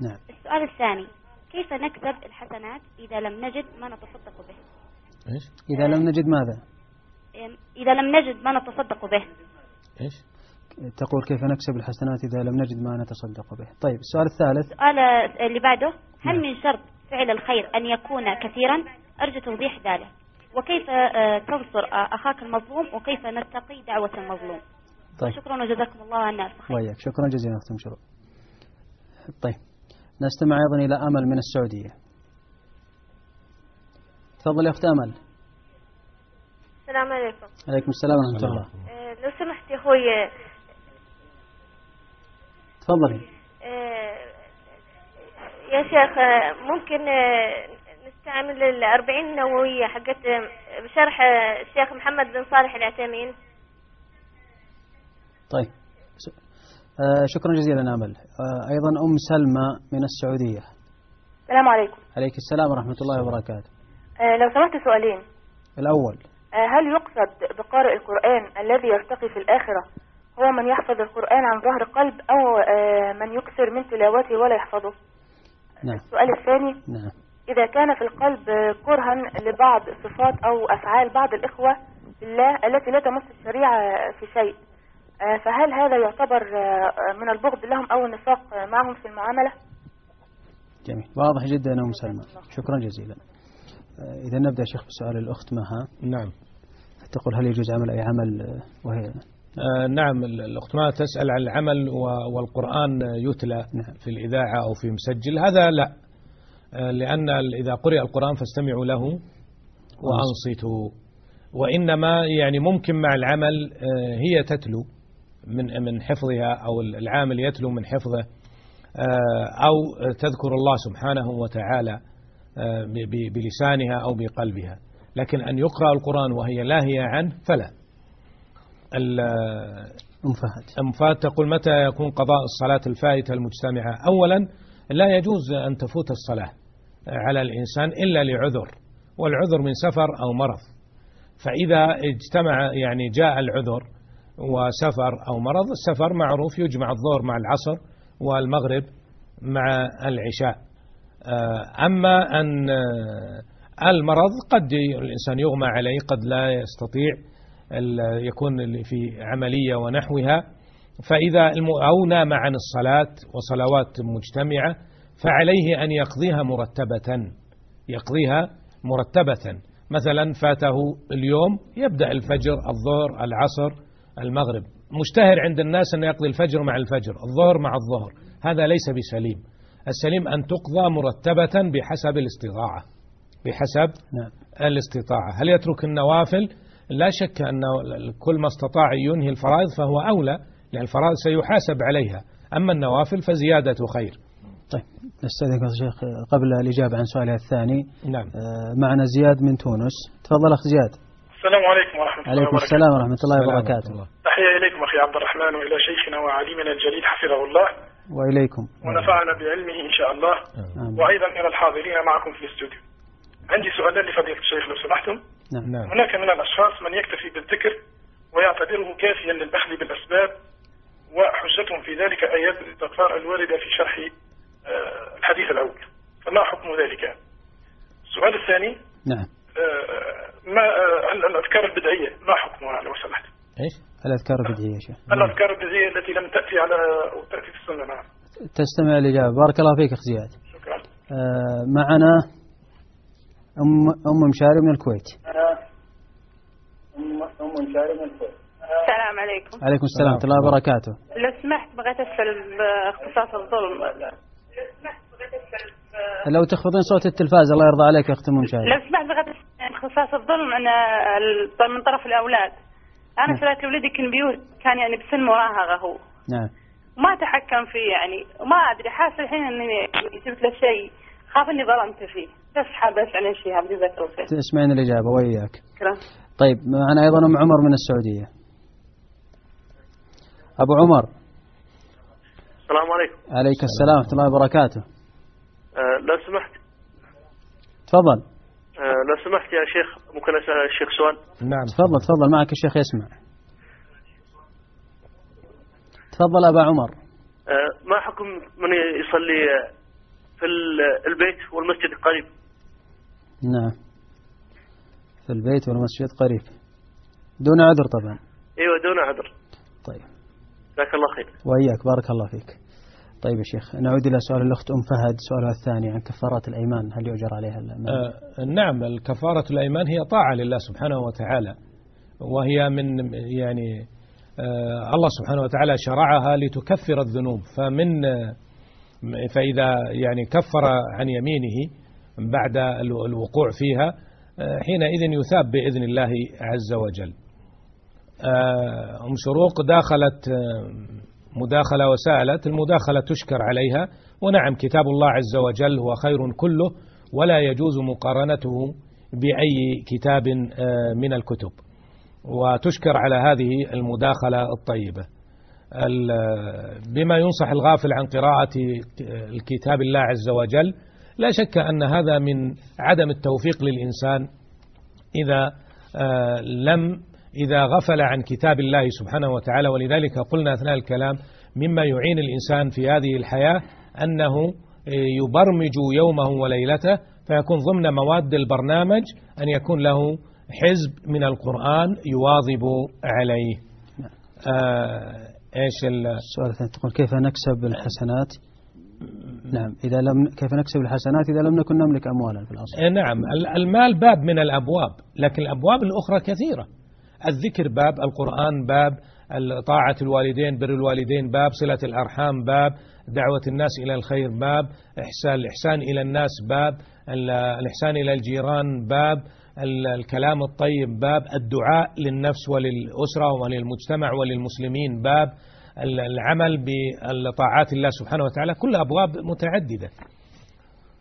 S1: نعم.
S7: السؤال الثاني كيف نكسب الحسنات إذا لم نجد ما نتصدق به؟
S2: إيش؟
S1: إذا لم نجد ماذا؟
S7: إذا لم نجد ما نتصدق به.
S2: إيش؟
S1: تقول كيف نكسب الحسنات إذا لم نجد ما نتصدق به. طيب السؤال الثالث.
S7: السؤال آه، اللي بعده هل
S1: نعم.
S7: من شرط فعل الخير أن يكون كثيرا؟ أرجو توضيح ذلك. وكيف آه، تنصر آه، أخاك المظلوم وكيف نتقي دعوة المظلوم؟
S1: طيب.
S7: شكرا وجزاكم الله عنا خير
S1: وياك شكرا جزيلا أختم شروق طيب. نستمع أيضا إلى أمل من السعودية. تفضل يا أخت أمل.
S6: السلام عليكم.
S1: عليكم السلام ورحمة الله.
S6: آه، لو سمحت يا أخوي
S1: تفضلي.
S6: آه، يا شيخ آه، ممكن نستعمل الأربعين النووية حقت بشرح آه، الشيخ محمد بن صالح العثيمين
S1: طيب. آه شكرا جزيلا أمل. آه أيضا أم سلمى من السعودية.
S8: السلام عليكم.
S1: عليك السلام ورحمة الله وبركاته.
S8: آه لو سمحت سؤالين.
S1: الأول.
S8: هل يقصد بقارئ القرآن الذي يرتقي في الآخرة هو من يحفظ القرآن عن ظهر قلب أو من يكثر من تلاوته ولا يحفظه؟
S1: نعم.
S8: السؤال الثاني.
S1: نعم.
S8: إذا كان في القلب كرها لبعض صفات أو أفعال بعض الإخوة بالله التي لا تمس الشريعة في شيء. آه فهل هذا يعتبر آه، من البغض لهم أو النفاق معهم في المعاملة؟
S1: جميل. واضح جدا يا أم سلمى شكرا جزيلا. آه إذا نبدأ شيخ بسؤال الأخت مها.
S2: نعم.
S1: تقول هل يجوز عمل أي عمل وهي؟
S2: آه نعم. ال- الأخت ما تسأل عن العمل والقرآن يتلى
S1: نعم.
S2: في الإذاعة أو في مسجل. هذا لا. آه لأن ال- إذا قرئ القرآن فاستمعوا له وأنصتوا. وإنما يعني ممكن مع العمل آه هي تتلو من من حفظها أو العامل يتلو من حفظه آه أو تذكر الله سبحانه وتعالى آه بلسانها أو بقلبها. لكن أن يقرأ القرآن وهي لاهية عنه فلا.
S1: أم فهد
S2: أم فات تقول متى يكون قضاء الصلاة الفائتة المجتمعة؟ أولا لا يجوز أن تفوت الصلاة. على الإنسان إلا لعذر والعذر من سفر أو مرض. فإذا اجتمع يعني جاء العذر وسفر أو مرض السفر معروف يجمع الظهر مع العصر والمغرب مع العشاء. آه، أما أن آه، المرض قد الإنسان يغمى عليه قد لا يستطيع يكون في عملية ونحوها. فإذا أو نام عن الصلاة وصلوات مجتمعة فعليه أن يقضيها مرتبة يقضيها مرتبة. مثلا فاته اليوم يبدأ الفجر الظهر العصر المغرب. مشتهر عند الناس أن يقضي الفجر مع الفجر الظهر مع الظهر. هذا ليس بسليم. السليم أن تقضى مرتبة بحسب الاستطاعة. بحسب
S1: نعم.
S2: الاستطاعة. هل يترك النوافل؟ لا شك أن كل ما استطاع ينهي الفرائض فهو أولى لأن الفرائض سيحاسب عليها. أما النوافل فزيادة خير.
S1: طيب نستأذنك يا شيخ قبل الإجابة عن سؤالها الثاني.
S2: نعم.
S1: آه، معنا زياد من تونس. تفضل أخ زياد.
S9: السلام عليكم ورحمة الله
S1: عليكم
S9: وبركاته.
S1: السلام ورحمة الله وبركاته.
S9: تحية إليكم أخي عبد الرحمن وإلى شيخنا وعليمنا الجليل حفظه الله.
S1: وإليكم.
S9: ونفعنا بعلمه إن شاء الله.
S1: آمين.
S9: وأيضا إلى الحاضرين معكم في الاستوديو. عندي سؤالان لفضيلة الشيخ لو سمحتم.
S1: نعم.
S2: نعم.
S9: هناك من الأشخاص من يكتفي بالذكر ويعتبره كافيا للأخذ بالأسباب وحجتهم في ذلك آيات الاستغفار الواردة في شرح الحديث الأول. فما حكم ذلك؟ السؤال الثاني
S1: نعم.
S9: آه، ما آه، هل الأذكار البدعية ما حكمها لو سمحت
S2: إيش؟
S1: الأذكار البدعية يا شيخ.
S9: الأذكار البدعية التي لم تأتي على أو تأتي في السنة نعم.
S1: تستمع الإجابة بارك الله فيك أخ زياد.
S9: شكرا.
S1: آه، معنا أم أم مشاري من الكويت.
S10: السلام عليكم.
S1: عليكم السلام ورحمة الله وبركاته.
S10: لو سمحت بغيت أسأل باختصاص الظلم.
S1: لو تخفضين صوت التلفاز الله يرضى عليك يا أخت أم مشاري
S10: لو سمحت بغيت اسال اختصاص الظلم أنا من طرف الأولاد. أنا سألت ولدي كان بيوت كان يعني بسن مراهقة هو.
S1: نعم.
S10: ما تحكم فيه يعني. وما أدري حاسه الحين إني جبت له شيء. خاف إني ظلمت فيه. بس حابه اسال عن شيء جزاك الله خير.
S1: تسمعين الإجابة وإياك.
S10: شكرا.
S1: طيب معنا أيضا أم عمر من السعودية. أبو عمر.
S11: السلام عليكم.
S1: عليك السلام ورحمة الله وبركاته.
S11: آه لو سمحت.
S1: تفضل.
S11: آه لو سمحت يا شيخ ممكن أسأل الشيخ سؤال؟
S2: نعم.
S1: تفضل تفضل معك الشيخ يسمع. تفضل أبا عمر.
S11: آه ما حكم من يصلي في ال- البيت والمسجد قريب؟
S1: نعم. في البيت والمسجد قريب. دون عذر طبعا.
S11: أيوه دون عذر.
S1: طيب.
S11: جزاك الله خير.
S1: وإياك بارك الله فيك. طيب يا شيخ نعود إلى سؤال الأخت أم فهد سؤالها الثاني عن كفارات الأيمان هل يؤجر عليها
S2: آه نعم الكفارة الأيمان هي طاعة لله سبحانه وتعالى وهي من يعني آه الله سبحانه وتعالى شرعها لتكفر الذنوب فمن آه فإذا يعني كفر عن يمينه بعد الو- الوقوع فيها آه حينئذ يثاب بإذن الله عز وجل. آه، أم شروق داخلت آه، مداخلة وسألت المداخلة تشكر عليها. ونعم كتاب الله عز وجل هو خير كله ولا يجوز مقارنته بأي كتاب آه، من الكتب. وتشكر على هذه المداخلة الطيبة. ال- بما ينصح الغافل عن قراءة الكتاب الله عز وجل لا شك أن هذا من عدم التوفيق للإنسان إذا آه، لم إذا غفل عن كتاب الله سبحانه وتعالى ولذلك قلنا أثناء الكلام مما يعين الإنسان في هذه الحياة أنه آه، يبرمج يومه وليلته فيكون ضمن مواد البرنامج أن يكون له حزب من القرآن يواظب عليه. آه، إيش ال-
S1: السؤال الثاني تقول كيف نكسب الحسنات؟ نعم إذا لم كيف نكسب الحسنات إذا لم نكن نملك أموالا في الأصل
S2: آه، نعم ال- المال باب من الأبواب لكن الأبواب الأخرى كثيرة. الذكر باب القرآن باب طاعة الوالدين بر الوالدين باب صلة الأرحام باب دعوة الناس إلى الخير باب إحسان الإحسان إلى الناس باب ال- الإحسان إلى الجيران باب ال- الكلام الطيب باب الدعاء للنفس وللأسرة وللمجتمع وللمسلمين باب ال- العمل بطاعات الله سبحانه وتعالى كل أبواب متعددة.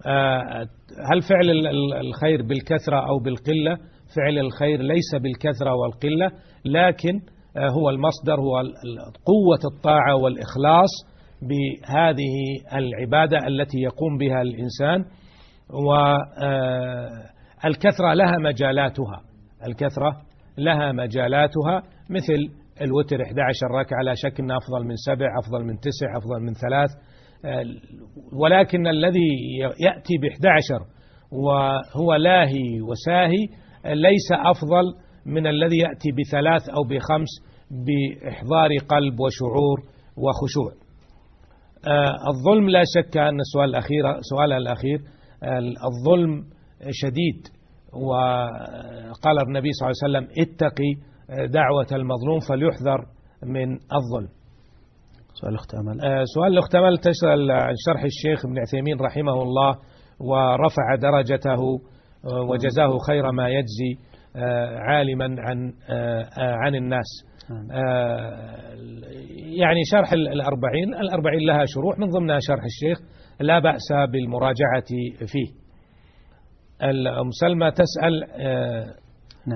S2: آه، هل فعل ال- ال- الخير بالكثرة أو بالقلة؟ فعل الخير ليس بالكثرة والقلة لكن آه، هو المصدر هو قوة الطاعة والإخلاص بهذه العبادة التي يقوم بها الإنسان والكثرة لها مجالاتها. الكثرة لها مجالاتها مثل الوتر 11 ركعة لا شك أنه أفضل من سبع أفضل من تسع أفضل من ثلاث آه، ولكن الذي يأتي ب 11 وهو لاهي وساهي آه، ليس أفضل من الذي يأتي بثلاث أو بخمس بإحضار قلب وشعور وخشوع. آه، الظلم لا شك أن السؤال الأخير سؤال الأخير آه، الظلم شديد وقال النبي صلى الله عليه وسلم اتقي دعوة المظلوم فليحذر من الظلم.
S1: سؤال الأخت أمل.
S2: آه، سؤال الأخت أمل تسأل عن شرح الشيخ ابن عثيمين رحمه الله ورفع درجته وجزاه خير ما يجزي آه، عالما عن آه، آه، عن الناس. آه، يعني شرح ال- الأربعين الأربعين لها شروح من ضمنها شرح الشيخ لا بأس بالمراجعة فيه. أم سلمى تسأل آه،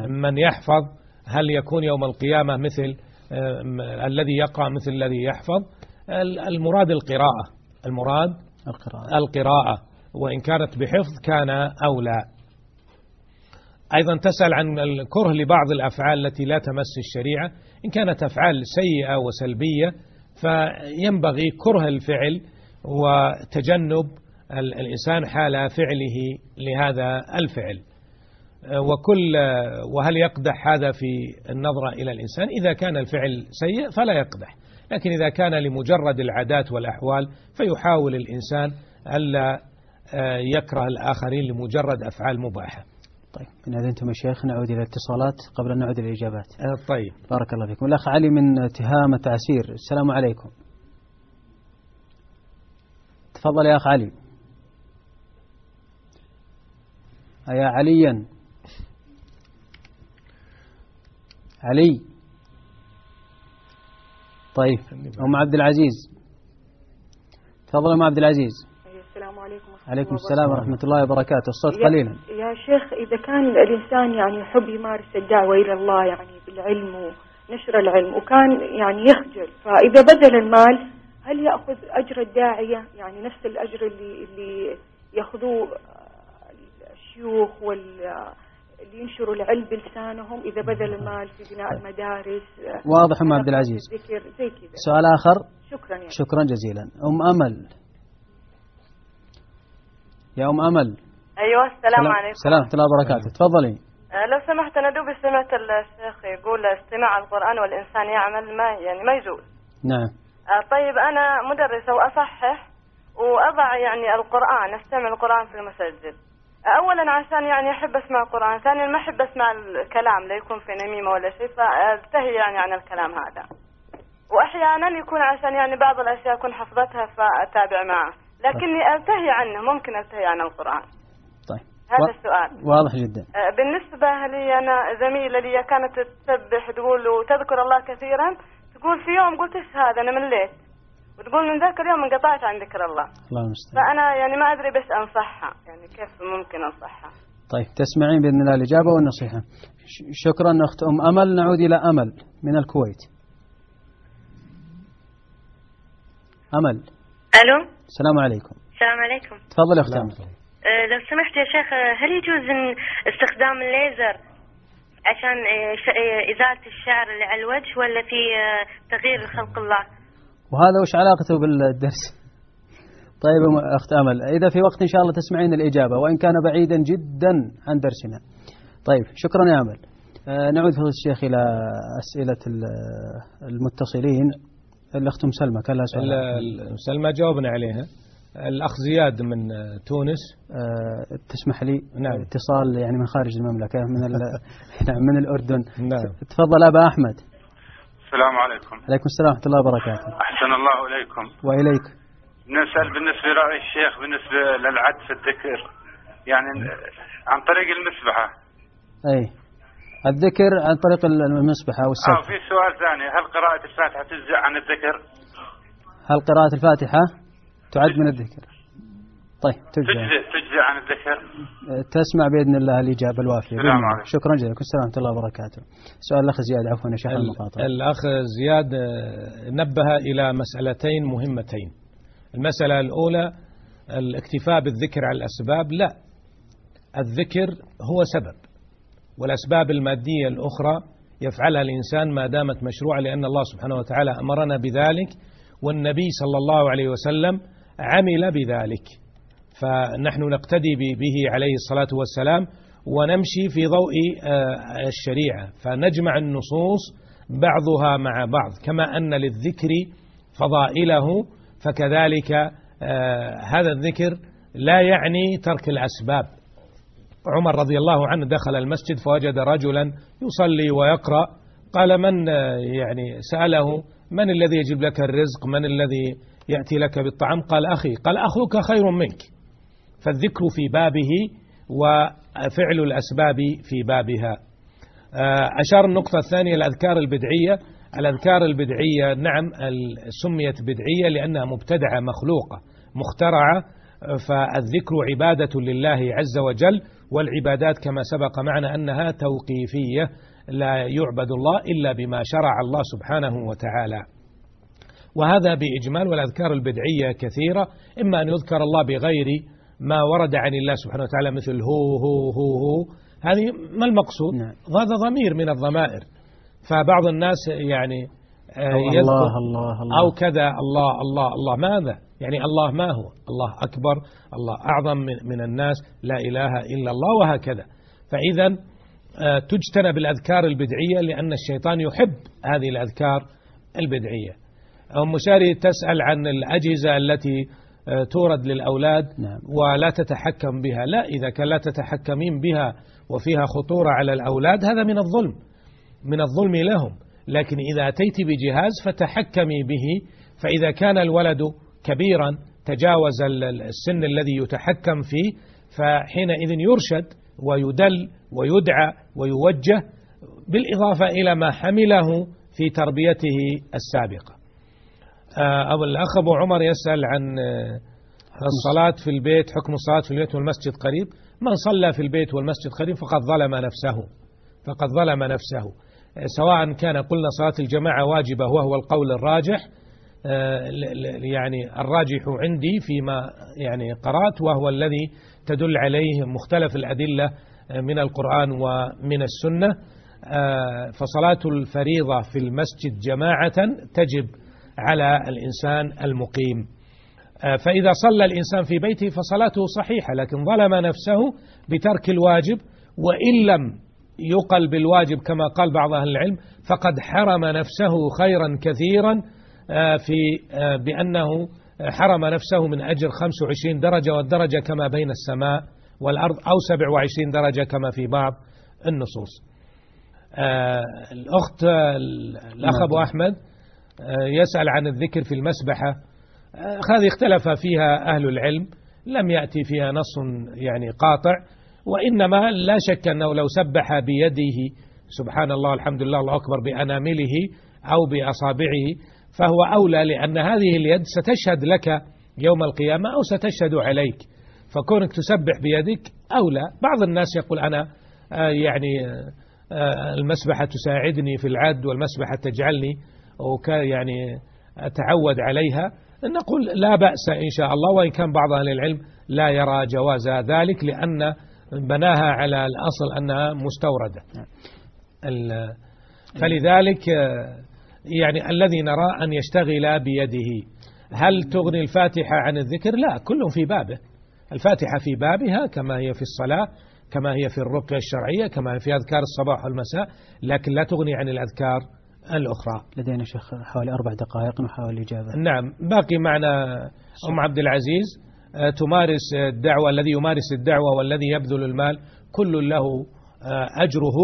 S2: من يحفظ هل يكون يوم القيامة مثل آه، الذي يقرأ مثل الذي يحفظ؟ ال- المراد القراءة. المراد
S1: القراءة.
S2: القراءة. وإن كانت بحفظ كان أولى. أيضا تسأل عن الكره لبعض الأفعال التي لا تمس الشريعة. إن كانت أفعال سيئة وسلبية فينبغي كره الفعل وتجنب الإنسان حال فعله لهذا الفعل. وكل وهل يقدح هذا في النظرة إلى الإنسان؟ إذا كان الفعل سيء فلا يقدح. لكن إذا كان لمجرد العادات والأحوال فيحاول الإنسان ألا يكره الآخرين لمجرد أفعال مباحة.
S1: طيب. إن أذنتم يا شيخ نعود إلى الاتصالات قبل أن نعود إلى الإجابات.
S2: طيب.
S1: بارك الله فيكم. الأخ علي من تهامة عسير السلام عليكم. تفضل يا أخ علي. يا عليا. علي. طيب. أم عبد العزيز. تفضل أم عبد العزيز.
S12: عليكم
S1: السلام. ورحمة الله وبركاته. الصوت قليلا.
S12: يا شيخ إذا كان الإنسان يعني يحب يمارس الدعوة إلى الله يعني بالعلم ونشر العلم وكان يعني يخجل فإذا بذل المال هل يأخذ أجر الداعية؟ يعني نفس الأجر اللي اللي يأخذوه الشيوخ وال اللي ينشروا العلم بلسانهم إذا بذل المال في بناء المدارس
S1: واضح أم عبد العزيز.
S12: ذكر زي كذا
S1: سؤال آخر.
S12: شكرا يا
S1: شكرا جزيلا. أم أمل. يا أم أمل.
S13: أيوه السلام عليكم.
S1: سلام ورحمة الله وبركاته. تفضلي.
S13: آه، لو سمحت أنا دوبي سمعت الشيخ يقول استماع القرآن والإنسان يعمل ما يعني ما يجوز.
S1: نعم.
S13: آه، طيب أنا مدرسة وأصحح وأضع يعني القرآن أستمع القرآن في المسجد. اولا عشان يعني أحب أسمع القرآن ثانيا ما أحب أسمع الكلام لا يكون في نميمة ولا شيء فأنتهي يعني عن الكلام هذا. واحيانا يكون عشان يعني بعض الأشياء أكون حفظتها فأتابع معه. لكني التهي عنه ممكن التهي عن القرآن.
S1: طيب.
S13: هذا
S1: و-
S13: السؤال.
S1: واضح جدا.
S13: آه، بالنسبة لي أنا زميلة لي كانت تسبح تقول وتذكر الله كثيرا تقول في يوم قلت إيش هذا أنا مليت وتقول من ذاك اليوم انقطعت عن ذكر الله.
S1: الله المستعان.
S13: فأنا يعني ما أدري بس أنصحها يعني كيف ممكن أنصحها.
S1: طيب تسمعين بإذن الله الإجابة والنصيحة. ش- شكرا أخت أم أمل. نعود إلى أمل من الكويت. أمل.
S14: ألو؟
S1: السلام عليكم.
S14: السلام عليكم.
S1: تفضل يا أخت أمل
S14: آه، لو سمحت يا شيخ آه، هل يجوز استخدام الليزر عشان ش- آه، إزالة الشعر اللي على الوجه ولا في تغيير خلق الله؟
S1: وهذا وش علاقته بالدرس؟ طيب أخت أمل إذا في وقت إن شاء الله تسمعين الإجابة وإن كان بعيدا جدا عن درسنا. طيب شكرا يا أمل. نعود فضيلة الشيخ إلى أسئلة ال- المتصلين. الأخت سلمى كان لها سؤال.
S2: ال- ال- سلمى جاوبنا عليها. الأخ زياد من تونس.
S1: آه، تسمح لي؟
S2: نعم.
S1: اتصال يعني من خارج المملكة من ال... نعم من الأردن.
S2: نعم.
S1: تفضل أبا أحمد.
S15: السلام عليكم.
S1: عليكم السلام ورحمة الله وبركاته.
S15: أحسن الله إليكم.
S1: وإليك.
S15: نسأل بالنسبة لرأي الشيخ بالنسبة للعد في الذكر. يعني عن طريق المسبحة.
S1: أي. الذكر عن طريق المسبحة
S15: آه
S1: والسبح
S15: في سؤال ثاني هل قراءة الفاتحة تجزئ عن الذكر؟
S1: هل قراءة الفاتحة تعد من الذكر؟ طيب تجزى
S15: تجزئ تجزئ عن الذكر.
S1: تسمع بإذن الله الإجابة الوافية.
S15: السلام. عليكم.
S1: شكرا جزيلا. السلام ورحمة الله وبركاته. سؤال الأخ زياد عفوا يا شيخ
S2: ال-
S1: المقاطعة.
S2: الأخ زياد آه، نبه إلى مسألتين مهمتين. المسألة الأولى الاكتفاء بالذكر على الأسباب. لا الذكر هو سبب. والأسباب المادية الأخرى يفعلها الإنسان ما دامت مشروعة لأن الله سبحانه وتعالى أمرنا بذلك والنبي صلى الله عليه وسلم عمل بذلك. فنحن نقتدي به عليه الصلاة والسلام ونمشي في ضوء آه، الشريعة. فنجمع النصوص بعضها مع بعض كما أن للذكر فضائله فكذلك آه، هذا الذكر لا يعني ترك الأسباب. عمر رضي الله عنه دخل المسجد فوجد رجلا يصلي ويقرأ. قال من يعني سأله من الذي يجيب لك الرزق؟ من الذي يأتي لك بالطعام؟ قال أخي قال أخوك خير منك. فالذكر في بابه وفعل الأسباب في بابها. آه، أشار النقطة الثانية الأذكار البدعية. الأذكار البدعية نعم سميت بدعية لأنها مبتدعة مخلوقة مخترعة. فالذكر عبادة لله عز وجل. والعبادات كما سبق معنا أنها توقيفية لا يعبد الله إلا بما شرع الله سبحانه وتعالى. وهذا بإجمال والأذكار البدعية كثيرة إما أن يذكر الله بغير ما ورد عن الله سبحانه وتعالى مثل هو هو هو هو. هذه ما المقصود؟ هذا ضمير من الضمائر. فبعض الناس يعني
S1: أو
S2: يذكر
S1: الله الله الله.
S2: أو كذا الله الله الله. ماذا؟ يعني الله ما هو؟ الله أكبر الله أعظم من, من الناس لا إله إلا الله وهكذا. فإذا آه، تجتنب الأذكار البدعية لأن الشيطان يحب هذه الأذكار البدعية. أم شاري تسأل عن الأجهزة التي آه، تورد للأولاد
S1: نعم.
S2: ولا تتحكم بها. لا إذا كان لا تتحكمين بها وفيها خطورة على الأولاد هذا من الظلم من الظلم لهم. لكن إذا أتيت بجهاز فتحكمي به فإذا كان الولد كبيرا تجاوز ال- ال- السن الذي يتحكم فيه فحينئذ يرشد ويدل ويدعى ويوجه بالإضافة إلى ما حمله في تربيته السابقة. آه، أو الأخ أبو عمر يسأل عن آه، الصلاة في البيت حكم الصلاة في البيت والمسجد قريب. من صلى في البيت والمسجد قريب فقد ظلم نفسه فقد ظلم نفسه. سواء كان قلنا صلاة الجماعة واجبة وهو القول الراجح آه، يعني الراجح عندي فيما يعني قرأت وهو الذي تدل عليه مختلف الأدلة آه، من القرآن ومن السنة آه، فصلاة الفريضة في المسجد جماعة تجب على الإنسان المقيم. آه، فإذا صلى الإنسان في بيته فصلاته صحيحة لكن ظلم نفسه بترك الواجب وإن لم يقل بالواجب كما قال بعض أهل العلم فقد حرم نفسه خيرا كثيرا آه، في آه، بأنه حرم نفسه من أجر 25 درجة والدرجة كما بين السماء والأرض أو 27 درجة كما في بعض النصوص. آه، الأخت الأخ أبو أحمد آه، يسأل عن الذكر في المسبحة. هذه اختلف فيها أهل العلم لم يأتي فيها نص يعني قاطع. وإنما لا شك أنه لو سبح بيده سبحان الله الحمد لله الله أكبر بأنامله أو بأصابعه فهو أولى لأن هذه اليد ستشهد لك يوم القيامة أو ستشهد عليك. فكونك تسبح بيدك أولى. بعض الناس يقول أنا آه، يعني آه، آه، المسبحة تساعدني في العد والمسبحة تجعلني يعني أتعود عليها. نقول لا بأس إن شاء الله وإن كان بعض أهل العلم لا يرى جواز ذلك لأن بناها على الأصل أنها مستوردة. ال- فلذلك يعني الذي نرى أن يشتغل بيده. هل تغني الفاتحة عن الذكر؟ لا كل في بابه. الفاتحة في بابها كما هي في الصلاة كما هي في الرقية الشرعية كما هي في أذكار الصباح والمساء لكن لا تغني عن الأذكار الأخرى.
S1: لدينا شيخ حوالي أربع دقائق نحاول الإجابة.
S2: نعم باقي معنا أم عبد العزيز. تمارس الدعوة الذي يمارس الدعوة والذي يبذل المال كل له آه، أجره.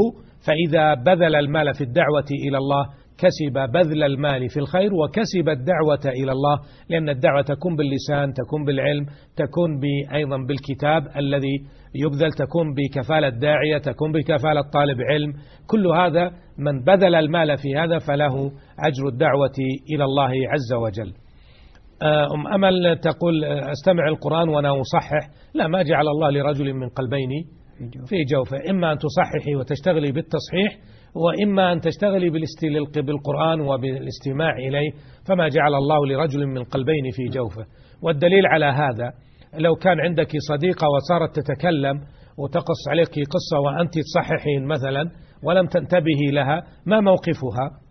S2: فإذا بذل المال في الدعوة إلى الله كسب بذل المال في الخير وكسب الدعوة إلى الله. لأن الدعوة تكون باللسان تكون بالعلم تكون أيضا بالكتاب الذي يبذل تكون بكفالة داعية تكون بكفالة طالب علم. كل هذا من بذل المال في هذا فله أجر الدعوة إلى الله عز وجل. آه، أم أمل تقول آه، أستمع القرآن وأنا أصحح. لا ما جعل الله لرجل من قلبين في جوفه. إما أن تصححي وتشتغلي بالتصحيح وإما أن تشتغلي بالاستلق بالقرآن وبالاستماع إليه فما جعل الله لرجل من قلبين في جوفه. والدليل على هذا لو كان عندك صديقة وصارت تتكلم وتقص عليك قصة وأنت تصححين مثلا ولم تنتبهي لها ما موقفها؟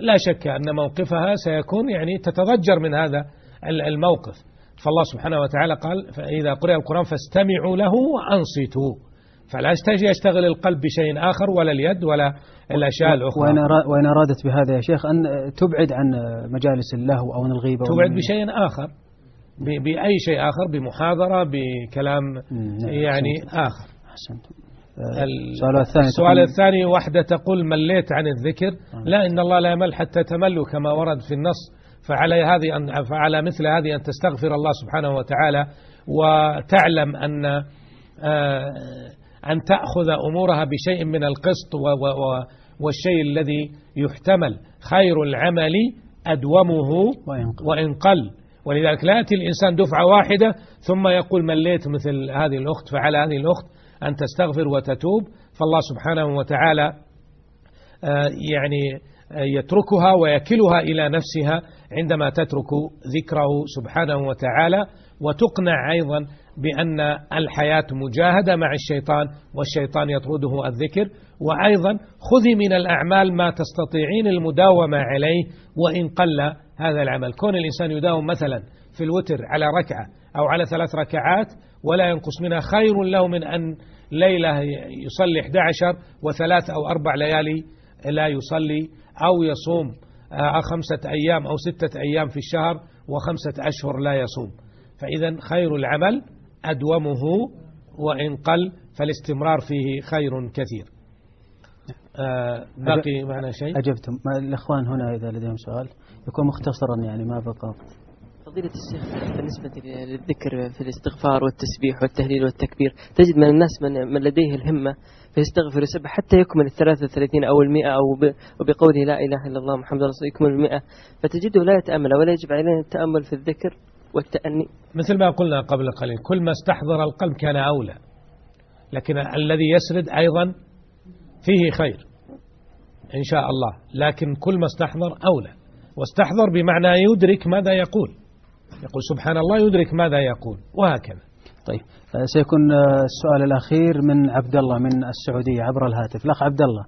S2: لا شك أن موقفها سيكون يعني تتضجر من هذا ال- الموقف. فالله سبحانه وتعالى قال فإذا قرأ القرآن فاستمعوا له وأنصتوا. فلا يشتغل القلب بشيء آخر ولا اليد ولا الأشياء الأخرى.
S1: وإن أرا- وإن أرادت بهذا يا شيخ؟ أن تبعد عن مجالس اللهو أو عن الغيبة
S2: تبعد بشيء آخر بأي شيء آخر؟ بمحاضرة بكلام
S1: نعم،
S2: يعني. آخر.
S1: أحسنت السؤال الثاني
S2: السؤال الثاني واحدة تقول مليت عن الذكر؟ لا إن الله لا يمل حتى تملوا كما ورد في النص. فعلى هذه أن فعلى مثل هذه أن تستغفر الله سبحانه وتعالى وتعلم أن آه، أن تأخذ أمورها بشيء من القسط والشيء الذي يحتمل. خير العمل أدومه وإن قل. ولذلك لا يأتي الإنسان دفعة واحدة ثم يقول مليت مثل هذه الأخت فعلى هذه الأخت أن تستغفر وتتوب فالله سبحانه وتعالى آه، يعني يتركها ويكلها إلى نفسها عندما تترك ذكره سبحانه وتعالى. وتقنع أيضا بأن الحياة مجاهدة مع الشيطان والشيطان يطرده الذكر. وأيضا خذي من الأعمال ما تستطيعين المداومة عليه وإن قل هذا العمل. كون الإنسان يداوم مثلا في الوتر على ركعة أو على ثلاث ركعات ولا ينقص منها. خير له من أن ليلة يصلي 11 وثلاث أو أربع ليالي لا يصلي أو يصوم آه، خمسة أيام أو ستة أيام في الشهر وخمسة أشهر لا يصوم. فإذا خير العمل أدومه وإن قل فالاستمرار فيه خير كثير. آه باقي معنا شيء؟
S1: أجبتم. الإخوان هنا إذا لديهم سؤال. يكون مختصرا يعني ما بقى.
S5: فضيلة الشيخ بالنسبة للذكر في الاستغفار والتسبيح والتهليل والتكبير تجد من الناس من, من لديه الهمة فيستغفر ويسبح حتى يكمل الثلاثة وثلاثين أو المئة أو وبقوله لا إله إلا الله محمد رسول يكمل المئة. فتجده لا يتأمل ولا يجب عليه التأمل في الذكر والتأني.
S2: مثل ما قلنا قبل قليل كل ما استحضر القلب كان أولى. لكن الذي يسرد أيضا فيه خير إن شاء الله. لكن كل ما استحضر أولى. واستحضر بمعنى يدرك ماذا يقول. يقول سبحان الله يدرك ماذا يقول وهكذا.
S1: طيب آه، سيكون آه، السؤال الأخير من عبد الله من السعودية عبر الهاتف. الأخ عبد الله.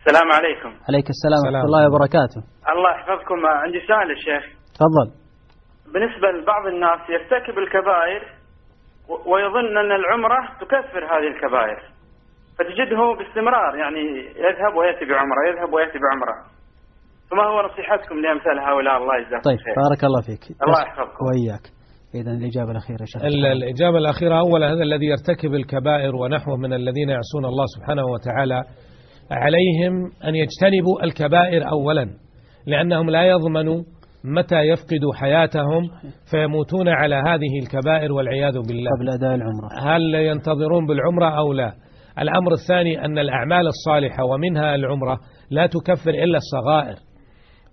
S16: السلام عليكم.
S1: عليك السلام ورحمة الله وبركاته.
S16: الله يحفظكم. عندي سؤال يا شيخ.
S1: تفضل.
S16: بالنسبة لبعض الناس يرتكب الكبائر ويظن أن العمرة تكفر هذه الكبائر فتجده باستمرار يعني يذهب ويأتي بعمرة يذهب ويأتي بعمرة. فما هو نصيحتكم لأمثال هؤلاء؟ الله يجزاكم
S1: طيب
S16: خير.
S1: بارك الله فيك.
S16: الله يحفظكم.
S1: وإياك. إذا الإجابة الأخيرة شيخ.
S2: الإجابة الأخيرة أولا هذا الذي يرتكب الكبائر ونحوه من الذين يعصون الله سبحانه وتعالى عليهم أن يجتنبوا الكبائر أولا لأنهم لا يضمنوا متى يفقدوا حياتهم فيموتون على هذه الكبائر والعياذ بالله.
S1: قبل أداء العمرة.
S2: هل ينتظرون بالعمرة أو لا؟ الأمر الثاني أن الأعمال الصالحة ومنها العمرة لا تكفر إلا الصغائر.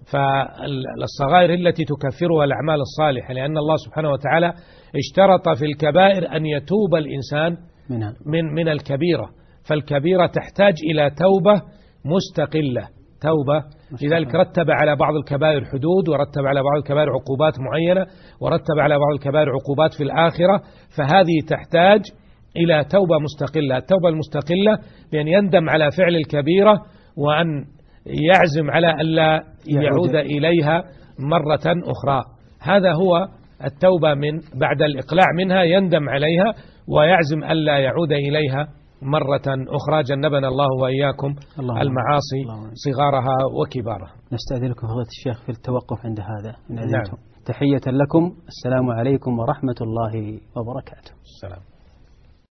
S2: فالصغائر التي تكفرها الأعمال الصالحة لأن الله سبحانه وتعالى اشترط في الكبائر أن يتوب الإنسان. من, من الكبيرة. فالكبيرة تحتاج إلى توبة مستقلة توبة. لذلك رتب على بعض الكبائر حدود ورتب على بعض الكبائر عقوبات معينة ورتب على بعض الكبائر عقوبات في الآخرة. فهذه تحتاج إلى توبة مستقلة. التوبة المستقلة بأن يندم على فعل الكبيرة وأن يعزم على ألا يعود إليها مرة أخرى. هذا هو التوبة من بعد الإقلاع منها يندم عليها ويعزم ألا يعود إليها مرة أخرى. جنبنا الله وإياكم الله المعاصي الله صغارها وكبارها.
S1: نستأذنكم فضيلة الشيخ في التوقف عند هذا. نعم. تحية لكم. السلام عليكم ورحمة الله وبركاته.
S2: السلام.